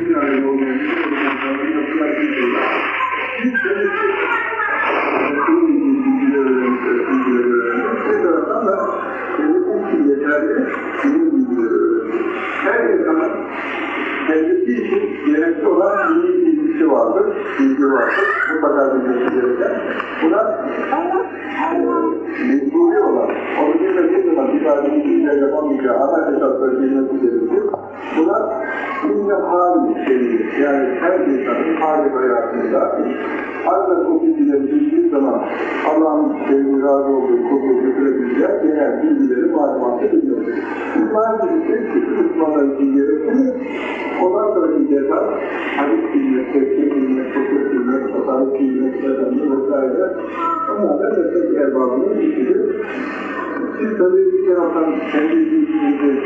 bir araya olmayan insanların yapılan bir şey. Biz de dinin bilgileri öğrenci, bilgileri öğrenci, bir taraftan da devletin için yeterli dinin bilgileri öğrenci. Her insanın kendisi için gerekli olan dini bilgisi vardır, bilgi vardır, mutlaka bilmesi gereken. Buna mecburi olan, onu bilmediği zaman bir tane bilgiyle yapamayacağı ana esasları bilmesi gerekir. Buna ince hali denilir. Yani her insanın hali hayatında ancak o bilgileri bildiği zaman Allah'ın sevdiği razı olduğu kulluğu götürebileceği genel bilgileri malumatı. İman gibi şey ki Müslümanlar için gerekli. Ondan sonraki ceza hadis bilmek, tefsir bilmek, tasarruf kıymet, efendim vesaire. Onlar da meslek erbabının işidir. Siz tabii bir taraftan kendi bilginizi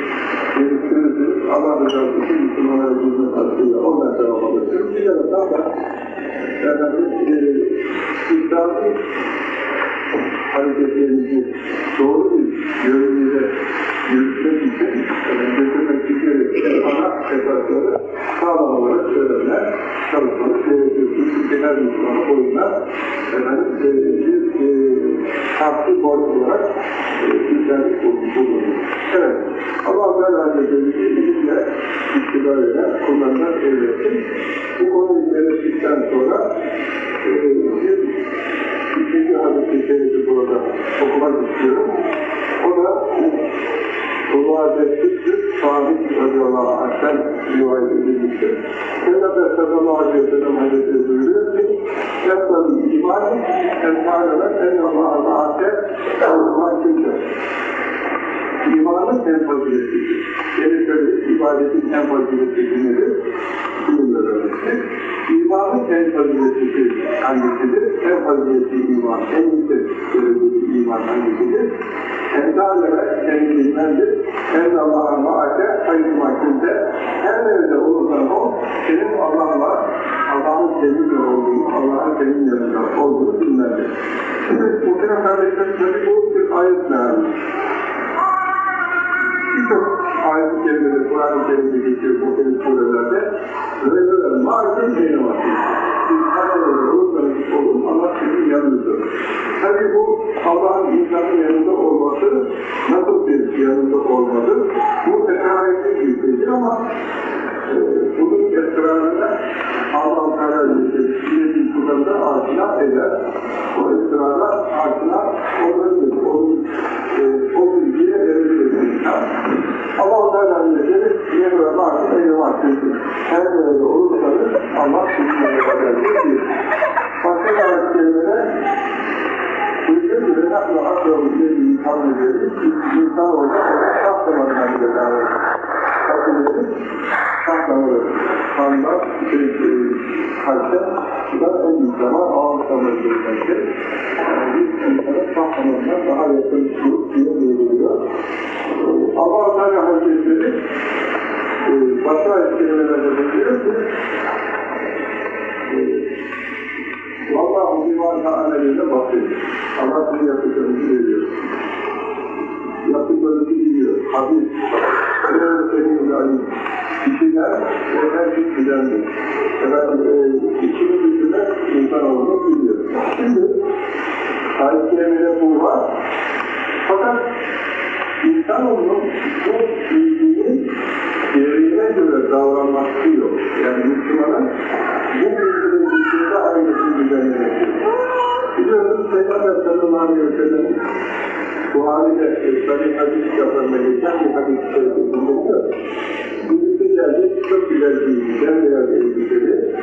geliştirirsiniz. Allah rızası için Müslümanlara hizmet hakkıyla onlar devam alırsınız. Bir taraftan da efendim, e, İslam'ın hareketlerimizi doğru bir yönüyle yürütmek için götürmek için ana esasları sağlam olarak söylemler, gerekiyor. Çünkü genel Müslümanı boyunca efendim, bir farklı boy olarak güzellik bulunuyor. Evet, Allah Hazretleri ilimle, iktidarıyla kullanılan devletin bu konuyu belirttikten sonra bir ikinci hadis-i şerifi burada okumak istiyorum. O da Ulu Hazretleri Sabit radıyallahu anh'ten rivayet edilmiştir. Peygamber sallallahu aleyhi ve sellem Hazretleri buyuruyor ki Yapmalı iman, emsalına en Allah'a ma'ate Allah'a kimse. İmanın en faziletidir. Yeni söyle, ibadetin en faziletli nedir? Bilimler öğretmek. İmanın en faziletli hangisidir? En faziletli iman, en yüksek dereceli iman hangisidir? Emsalına kendiliğindendir. En Allah'a ma'ate hayır mahkumde her nerede olursan ol, senin Allah'la, Allah'ın seninle olduğunu, Allah'ın senin yanında olduğunu bilmelidir. Şimdi muhtemelen kardeşlerim tabi bu bir ayet meali. Birçok ayet-i kerimede, Kur'an-ı Kerim'de geçiyor bu temiz surelerde. Böyle böyle şeyine var. Siz kamerada olursanız olun, Allah sizin yanınızda. Tabi bu Allah'ın insanın yanında olması nasıl bir yanında olmadır? Bu esraretli bir şeydir ama e, bunun esrarına Allah Teala Hazretleri kullarında aşina eder. O esrara aşina olabilir. Onun, Kandan, şey, e, kalpten, bu da en büyük zaman ağır görmektir. Yani bir insana şah zamanından daha yakın grup diye buyuruluyor. Allah Teala Hazretleri e, başka ayet kelimelerde buyuruyor ki, Vallahi divan ameline bakıyor. Allah sizin yaptıklarınızı veriyor. Yaptıklarınızı biliyor. Eğer senin alim. Kişiler o her şey bilendir. Efendim, e, içini düşünmek insan olduğunu biliyor. Şimdi ayet kerimede bu var. Fakat insanoğlunun bu bilginin gereğine göre davranması yok. Yani Müslümanın bu bilginin dışında ayrıca düzenlemesi. Biliyorsunuz Peygamber sallallahu aleyhi ve sellem Buhari'de Sahih hadis kitablarında geçen bir hadis şerifinde bulunuyor. Geldi, çok güzel bir bembeyaz elbiseli,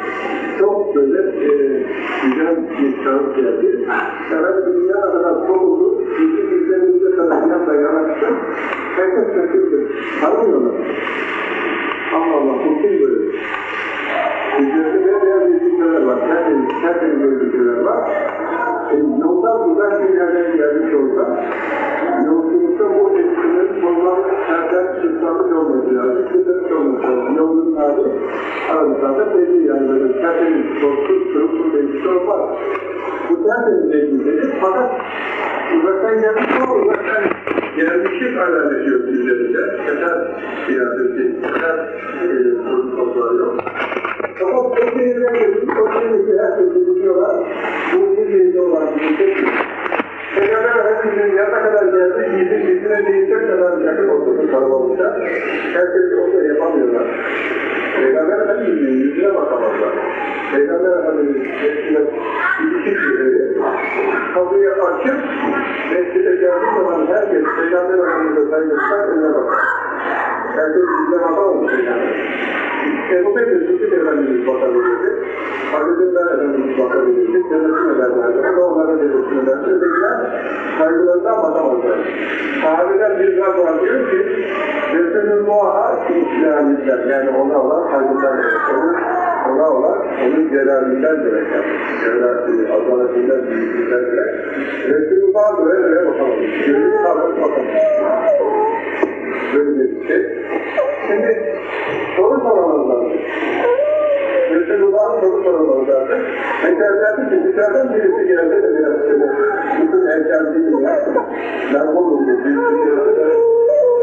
çok böyle e, güzel bir şahıs geldi. Evet, dünya kadar soğudu, bizim bizlerimize da yanaştı. Herkes şaşırdı, tanımıyorlar. Allah Allah, bu kim böyle? Üzerinde beyaz elbiseler var, tertemiz, tertemiz elbiseler var. E, yoldan buradan bir yerden gelmiş olsa, elbiselerin soldan terden çıksamış olması lazım, çıksamış olması lazım. Yolun hali aramızda belli yani böyle tertemiz, tozsuz, kırıksız elbise olmaz. Bu tertemiz elbisedir fakat uzaktan gelmiş ama uzaktan gelmişlik alametiyor üzerinde. Yeter siyaseti, yeter sorumluluklar yok. Ama o şehirden geçip, o şehirde herkesi biliyorlar. Bu bir şehirde olan bir şey. Peygamber Efendimiz'in yanına kadar geldi, yüzü yüzüne değecek kadar yakın oturdu kalabalıkta. Herkes onu da yapamıyorlar. Peygamber Efendimiz'in yüzüne bakamazlar. Peygamber Efendimiz'in mescide ilişki süreli, kapıyı açıp, mescide geldiği zaman herkes Peygamber Efendimiz'e saygısından önüne bakar. Herkes yüzüne bakamaz Peygamber. Ebu Bekir Sıddık Efendimiz bakabilirdi. Hazreti Efendimiz bakabilirdi. Dedesine ederlerdi. O da onlara dedesine ederdi. Ötekiler saygılarından bakamazlar. Sahabeden bir zat var diyor ki Resulullah'a İslamizler. Yani ona Allah saygılar verir. Ona olan onun celalinden demek yani. Celalini, azaletinden, büyüklüğünden demek. Resulullah böyle öyle bakalım. Gözünü kalkıp bakalım. Böyle bir şey. Şimdi soru sormamız lazım. Resulullah'ın soru sormamız lazım. Enteresan ki dışarıdan birisi geldi de biraz şöyle bütün erken değil ya. Ben buldum diye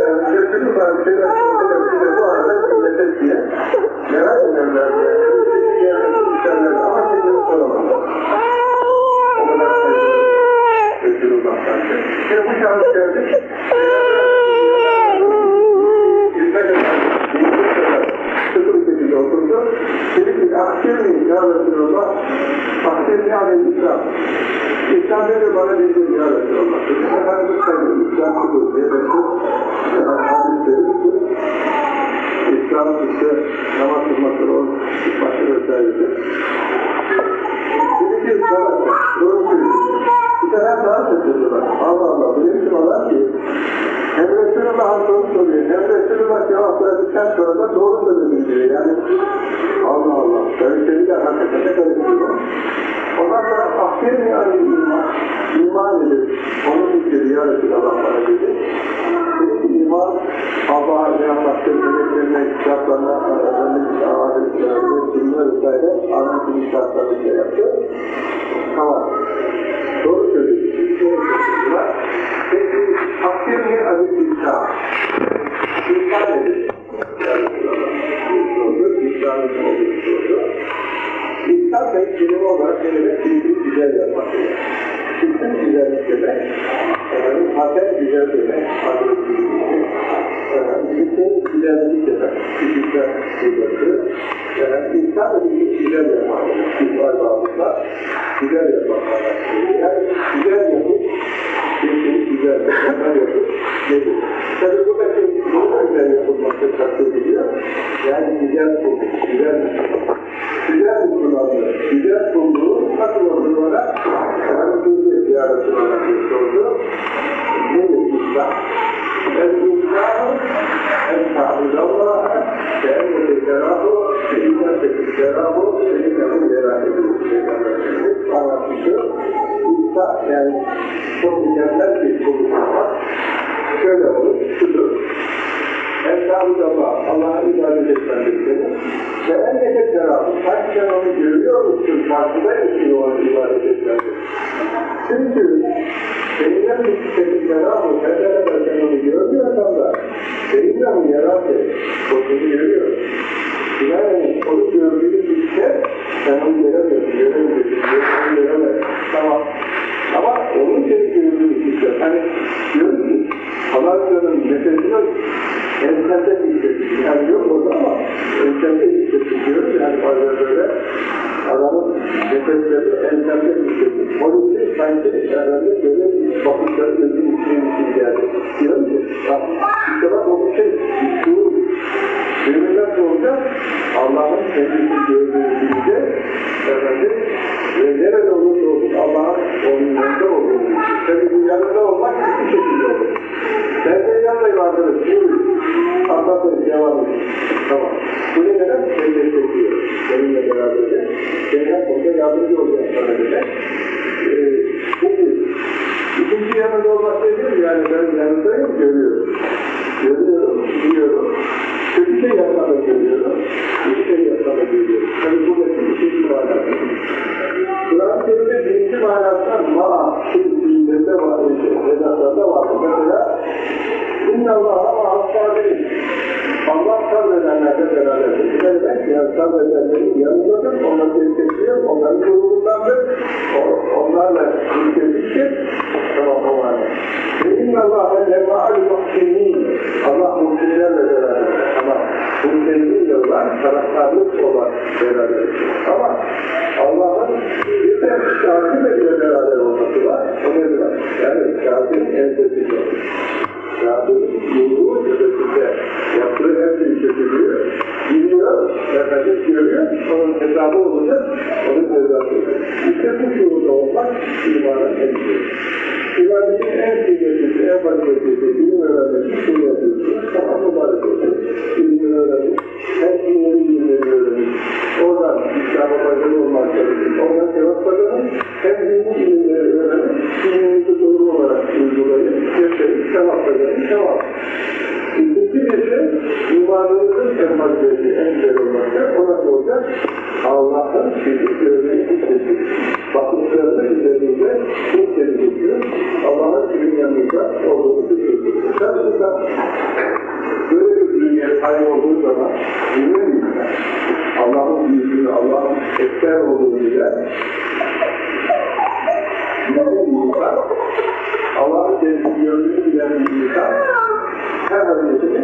yani Resulullah'ın şeyler sorduğunda bu arada sünnetet diye merak ederler diye. Geldi dışarıdan ama kimse soramaz. O kadar sayıda Resulullah'tan. Şimdi bu şahıs geldi. Ahkemi ya Resulallah, ahkemi aleyhisselam. İslam dedi bana dedi ya Resulallah. Ben bu sayılır, İslam kudur diye Resul, hadis dedi ki, İslam işte namaz kılması o başı vesaire. Dedi ki, sana, doğru söylüyorsun. Bir tane daha seçiyorlar. Allah Allah, benim için olan ki, hem Resulullah'a soru soruyor, hem Resulullah cevap verdikten sonra da doğru söyledim diyor. Yani Allah Allah, kaliteli hakikaten ne karıştırıyor. Ondan sonra aferin yani iman, iman edip, onun için ya Resulullah bana dedi. Dedi ki iman, Allah'a Hakk'ın meleklerine, kitaplarına, Efendimiz Ağabey'in dinler vesaire, anlatım şartlarını şey yaptı. Tamam. Doğru söylüyor. İsa nedir? Yani. İsa tek kelime olarak kelime bilgi güzel yapmak demek. Bütün güzellik demek. Efendim, hasen güzel demek. Efendim, bütün güzellik demek. Küçükler kıymetli. Efendim, insan bilgi güzel yapmak. İsmail Bağlı'da güzel yapmak. Yani güzel yapıp bir güzel yapmak yapıp gelir. Tabi buradaki bu güzel yapılması kastediliyor. Yani güzel kılmak, güzel güzel kullanıyor. Güzel kulluğu nasıl olduğuna hemen bilgi ziyaretine sordu. Nedir İslam? El-İslam en-ta'bud Allah'a ke'enne terahu fe'inne terahu fe'innehu yerahidu. Peygamberimiz anlatmıştır. İsa yani mükemmel bir konuşma şöyle olur, şudur. Allah, Allah'a ibadet etmelidir. Ve en nefes terahu, sanki sen onu görüyor musun, farkında mısın ona ibadet. Çünkü seninle bir tüketim terahu, sen de sen onu görmüyorsan da seninle onu yaratır, o seni görüyor. Yani onu gördüğünü bilse sen onu göremezsin, onu göremezsin. Tamam. Ama onun seni gördüğünü bilse, hani diyoruz ki, Palasyonun nefesini ensende hissediyor. Yani yok orada ama ensende hissediyoruz. Yani bazen böyle adamın nefesleri ensende hissediyor. Onun için sanki herhalde böyle bakışları gözünün içine için geldi. Diyor ki, işte bak o şey, şuur. Benim nasıl olacak? Allah'ın kendisi gördüğü bilgi, efendim, ve nerede olursa olsun Allah'ın onun yanında olduğunu bilgi. Tabii bu yanında olmak iki şekilde olur. De arkadaş, buyurun. Anlatın, devam edin. Tamam. Bu ne demek? Ben destekliyor. Benimle beraberce. Cennet burada yardımcı olacak sana demek. Ee, peki, ikinci yanında olmak nedir? Yani ben yanındayım, görüyorum. Görüyorum, biliyorum. Kötü şey yapmadan görüyorum. Yanınızda olduğunu düşünüyorsunuz. Karşınızda böyle bir dünyaya sahip olduğu zaman, bilir mi? Allah'ın büyüklüğünü, Allah'ın ekser olduğunu bilen, bir insan, Allah'ın kendisini gördüğünü bilen bir insan, her hareketini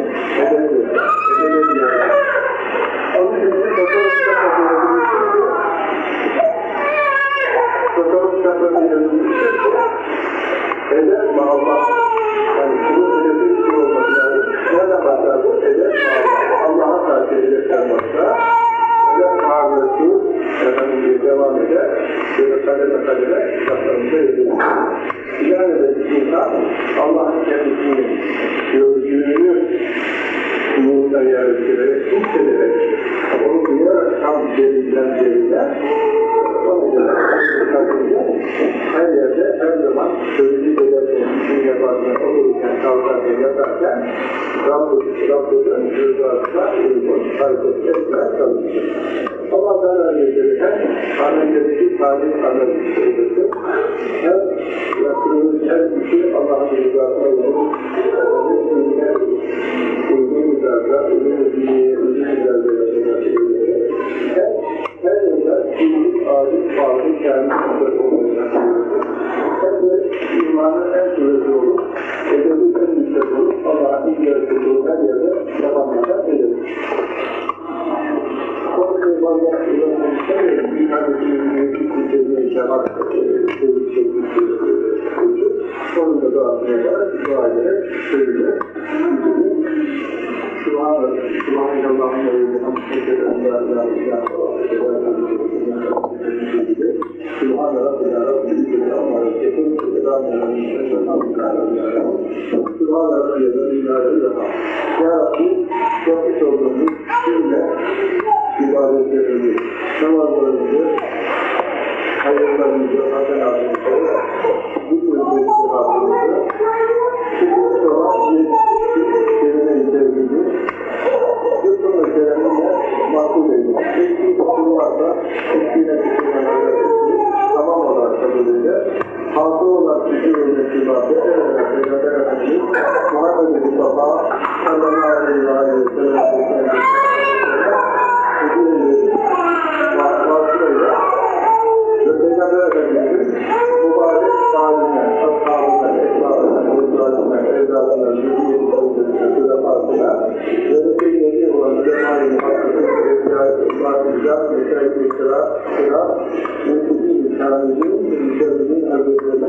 Sıra, Mülkü'nün Kâmil'in, Mülkü'nün Hazretlerine,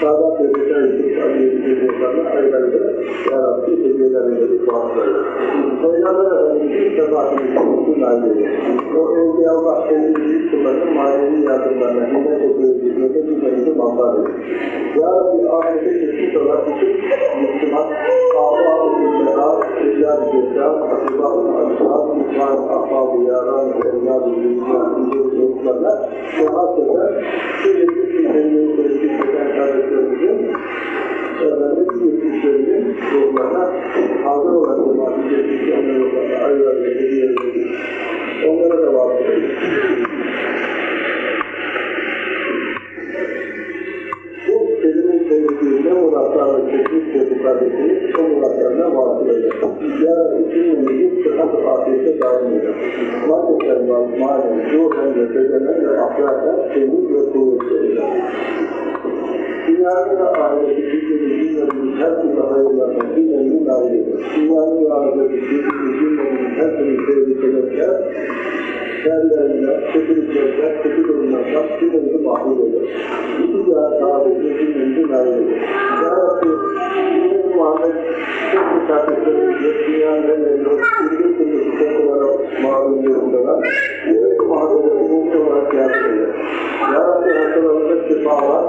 Sadat ve Meşâi-i Aleyhisselatü Vesselam'a ayrıldı. Ya Rabbi, hediyelerinde bir puanları. Peygamber Efendimiz'in sebatını kursun aileyi. O evliya Allah kendi büyük kullarının manevi yardımlarına hizmet ediyor hizmete bir mazhar edin. Ya Rabbi ahirete geçmiş olan bütün Müslüman, Allah-u Zülmeha, Ecel-i Cezal, Asibah-ı Alişah, Müslüman, Ahbab-ı Yaran, Evlad-ı Zülmeha, Müslüman çocuklarına şehat eden, sürekli sizlerin sevgisi eden kardeşlerimizin efendim yetişlerinin ruhlarına hazır olan cemaati geçmiş onların ruhlarına ayrıca hediye ediyoruz. Onlara da vasıtayız. खेती क्षेत्रता देखी समूला करना वास्तव ग्यारह किसी नियुक्त हक पाते से गाय में मान्य करना मान जो है निर्देशन अपना का सीमित वसूल करेगा सिंगारी का आगे किसी के निजी निर्मित की समय या नदी नहीं लाएगी सिंगारी आगे किसी के निजी निर्मित की सेवित कर yerlerine, kötülüklerden, kötü durumlardan dinlerimizi mahvul eder. Bütün dünyanın ahireti dinlerimizin ayrıdır. Ya Rabbi, dinlerimiz Muhammed çok misafirlerimizdir. Dünyanın her yerinde, bütün türlü sıkıntılara maruz durumdalar. Dinlerimiz Muhammed'e umumi olarak yardım eder. Ya Rabbi, hastalarımıza şifalar,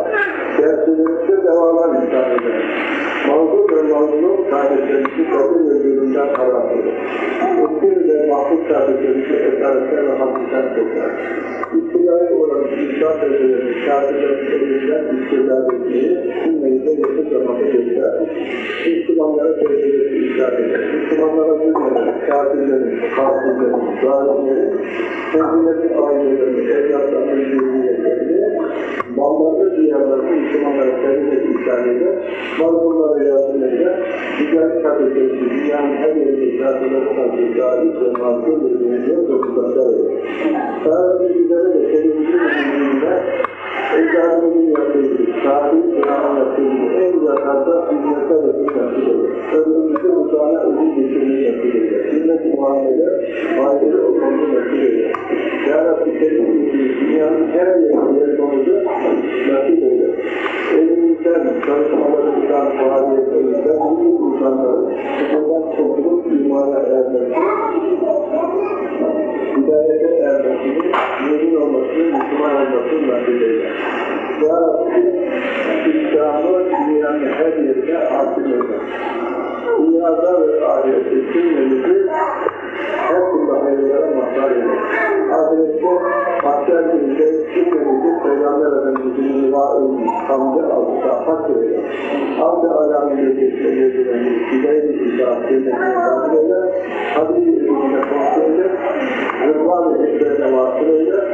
derslerimizde devalar imkan eder. Mağdur ve mağdurun kardeşlerimizi kabul ve gönlünden haram eder. Mutlul ve mahmut kardeşlerimizi esaretten ve hamdiden tekrar. İptilaya olan İslam ederlerimiz, kafirlerin elinden istihlal etmeyi, cümleyi de yakın zamanda göster. Müslümanlara tecrübesi imkan eder. Müslümanlara zulmeden, kafirlerin, kafirlerin, zalimlerin, kendilerinin ailelerini, evlatlarını, zürriyetlerini, mallarını, diyarlarını Müslümanlara tehdit etmişler eder, mazlumlara yardım eder, güzel kafirleri, dünyanın her yerinde kafirlerin karşı cahil ve mazlum bir dünyaya dokuzaklar eder. Sadece güzele de televizyonun önünde ecdadımızın yaptığı, sahip sınav yaptığı en yakında hizmetler yapılır. Önümüzde uzağına ödül getirmeyi yapılır. Sünnet-i muamele, aile o konuda yapılır. Ya Rabbi senin dünyanın her yerinde yaşamımızı nasip eder. Elimizden, çalışmalarımızdan, faaliyetlerimizden, bu insanları sıfırdan kurtulup imana ermesi, hidayete ermesini, mümin olmasını, Müslüman olmasını nasip eder. Ya Rabbi, İslam'ı dünyanın her yerine hakim eder. Dünyada ve ahirette cümlemizi hayırlara mazhar eder. Ahirette mahşer gününde cümlemizi Peygamber Efendimiz'in rivâ-ı hamdi altında hak eder. Hamd-ı lezzetine yediren hidayet-i İslam cennetine dâhil eder. Habibi ürününe eder. Rıdvan-ı ekberine vasıl eder.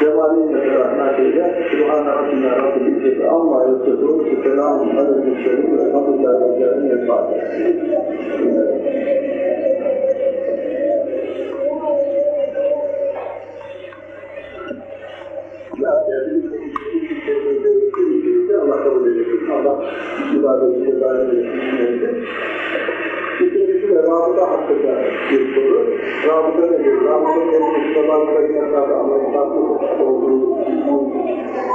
Cemaliyle rahmet eder. Sübhane Rabbina Rabbil İzzeti amma yasifun. Selamun aleyhi ve sellem. Elhamdülillahi Rabbil Alemin. Allah kabul edecek. Allah ibadeti daim etsin. İkincisi de rabıta hakkında bir soru. Rabıta nedir? Rabıta nedir? Sabahlıkta yasada anlatmakta olduğu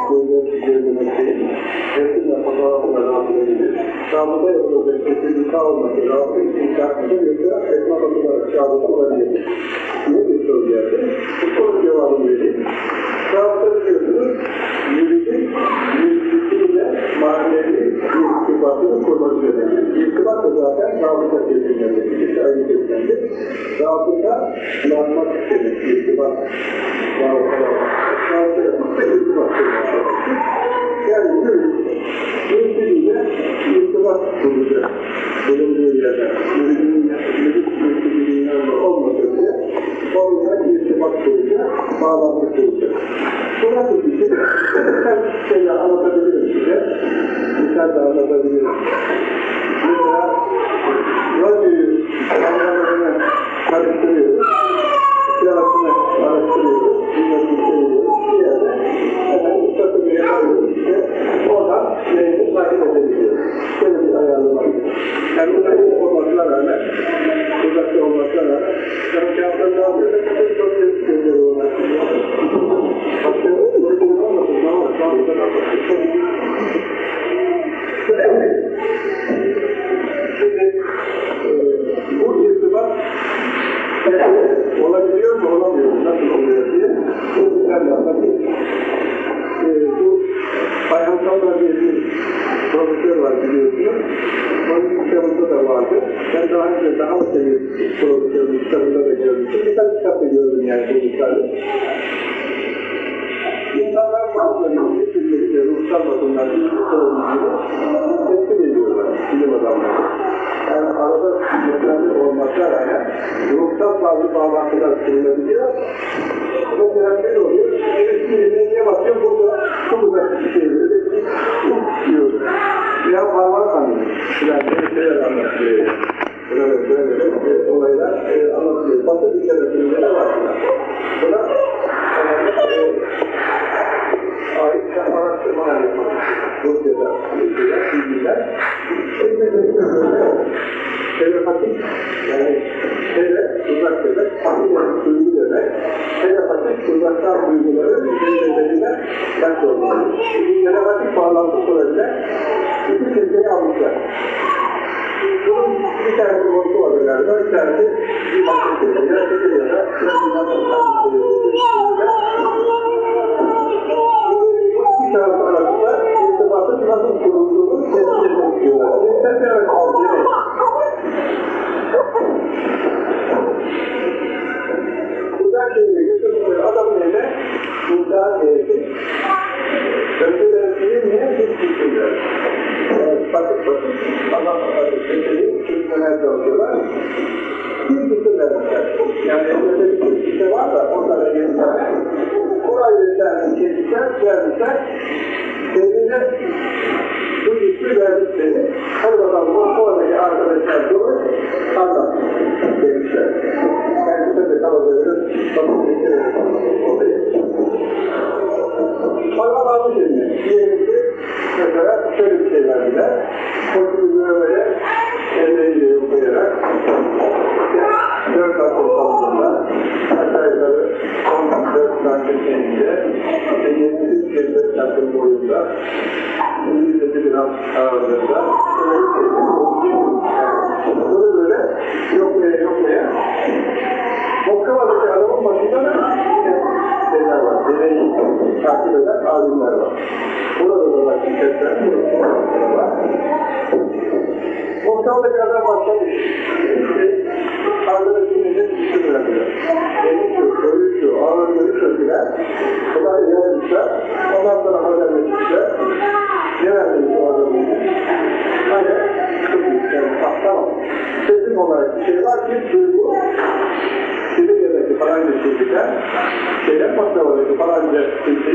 gözler gözlemekteyiz. Resimle fotoğrafla rabıta edilir. Rabıta yapılacak kesinlikle olması rabıta şartlı yoksa etma bakılarak rabıta olabilir. Ne bir soru geldi? Bu soru cevabını vereyim. Rabıta biliyorsunuz, yürüyecek, yürüyüşüyle manevi irtibatını kurmak üzere. İrtibat da zaten rabıta kesinlikle. İkisi aynı kesinlikle. Rabıta kullanmak demek. İrtibat. Rabıta. Rabıta yapmak da irtibat kurmak. Yani yürüyüşüyle irtibat kuracak. Bulunduğu yerden. Yürüyüşünün yanında olmadığı diye onunla irtibat kuracak, bağlantı kuracak. Bu nasıl bir şey? Birkaç şeyle anlatabilirim size. Misal da anlatabilirim. Mesela radyoyu anlamlarını karıştırıyoruz. Siyasını araştırıyoruz. Dinletini seviyoruz. Bir yerde efendim satımı yapıyoruz. İşte oradan yayını takip edebiliyoruz. Şöyle bir ayarlama. Yani burada iyi olmasına rağmen, kağıttan ne yapıyorum? Çok çok gönderiyorum. Başka bir profesör var biliyorsunuz. Onun kitabında da vardı. Ben daha önce daha öte bir profesörün kitabında da görmüştüm. Birkaç kitapta gördüm yani bu misali. İnsanlar bazıları birbirleriyle ruhsal bakımdan ilgili sorunları tespit ediyorlar bilim adamları. Yani arada yeterli olmasına rağmen ruhsal bazı bağlantılar kurulabiliyor. Mesela ne oluyor? Birisi niye bakıyor? Burada çok uzak bir şey. Ya parmak anlıyor. Yani böyle şeyler anlatıyor. Böyle böyle böyle olaylar e, anlatıyor. Batı literatüründe de var. Buna e, ait araştırmalar yapılır. Rusya'da, Rusya'da, bilgiler. Telepatik, yani tele, uzak demek, tahmin duygu demek. Telepatik, uzaktan duyguları birbirlerine ben sormalıyım. Telepatik bağlantı kurabilen iki kimseyi almışlar. Bunun bir tanesi boşu var galiba, bir tanesi bakım ya sekiz ya da bir taraf arasında irtibatın nasıl kurulduğunu tespit etmek istiyorlar. Tespit daha eğitim. Önceden bilinmeyen bir kültürler. Yani basit basit adam öteli çözmeye çalışıyorlar. Bir kültür vermişler. Yani elinde bir kültürse var da onlara yeni tane. Orayı vesaire çekmişler, vermişler. Kendine bu kültür verdiklerini her zaman bu oradaki arkadaşlar durup anlat demişler. Ben size de kalabalığını tamam getiririm. Bana bazı şimdi. Şey Diyelim ki mesela şöyle bir şey verdiler. Kocuğu böyle elleri koyarak dört akıl kaldığında aşağı yukarı 14 santim eninde işte 23-25 santim boyunda yüzdesi biraz ağırlığında şey. böyle böyle yokmaya yokmaya mezhebi takip eden alimler var. Burada da belki sesler var. Muhtemelen kadar başlamış. Arkadaşımızın üstü verdiler. Beni şu, ölü şu, ağır görü çözdüler. Bunlar ஏற்பட்ட ஒரு பராஜயத்தை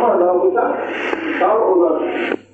好，咱们下。咱们。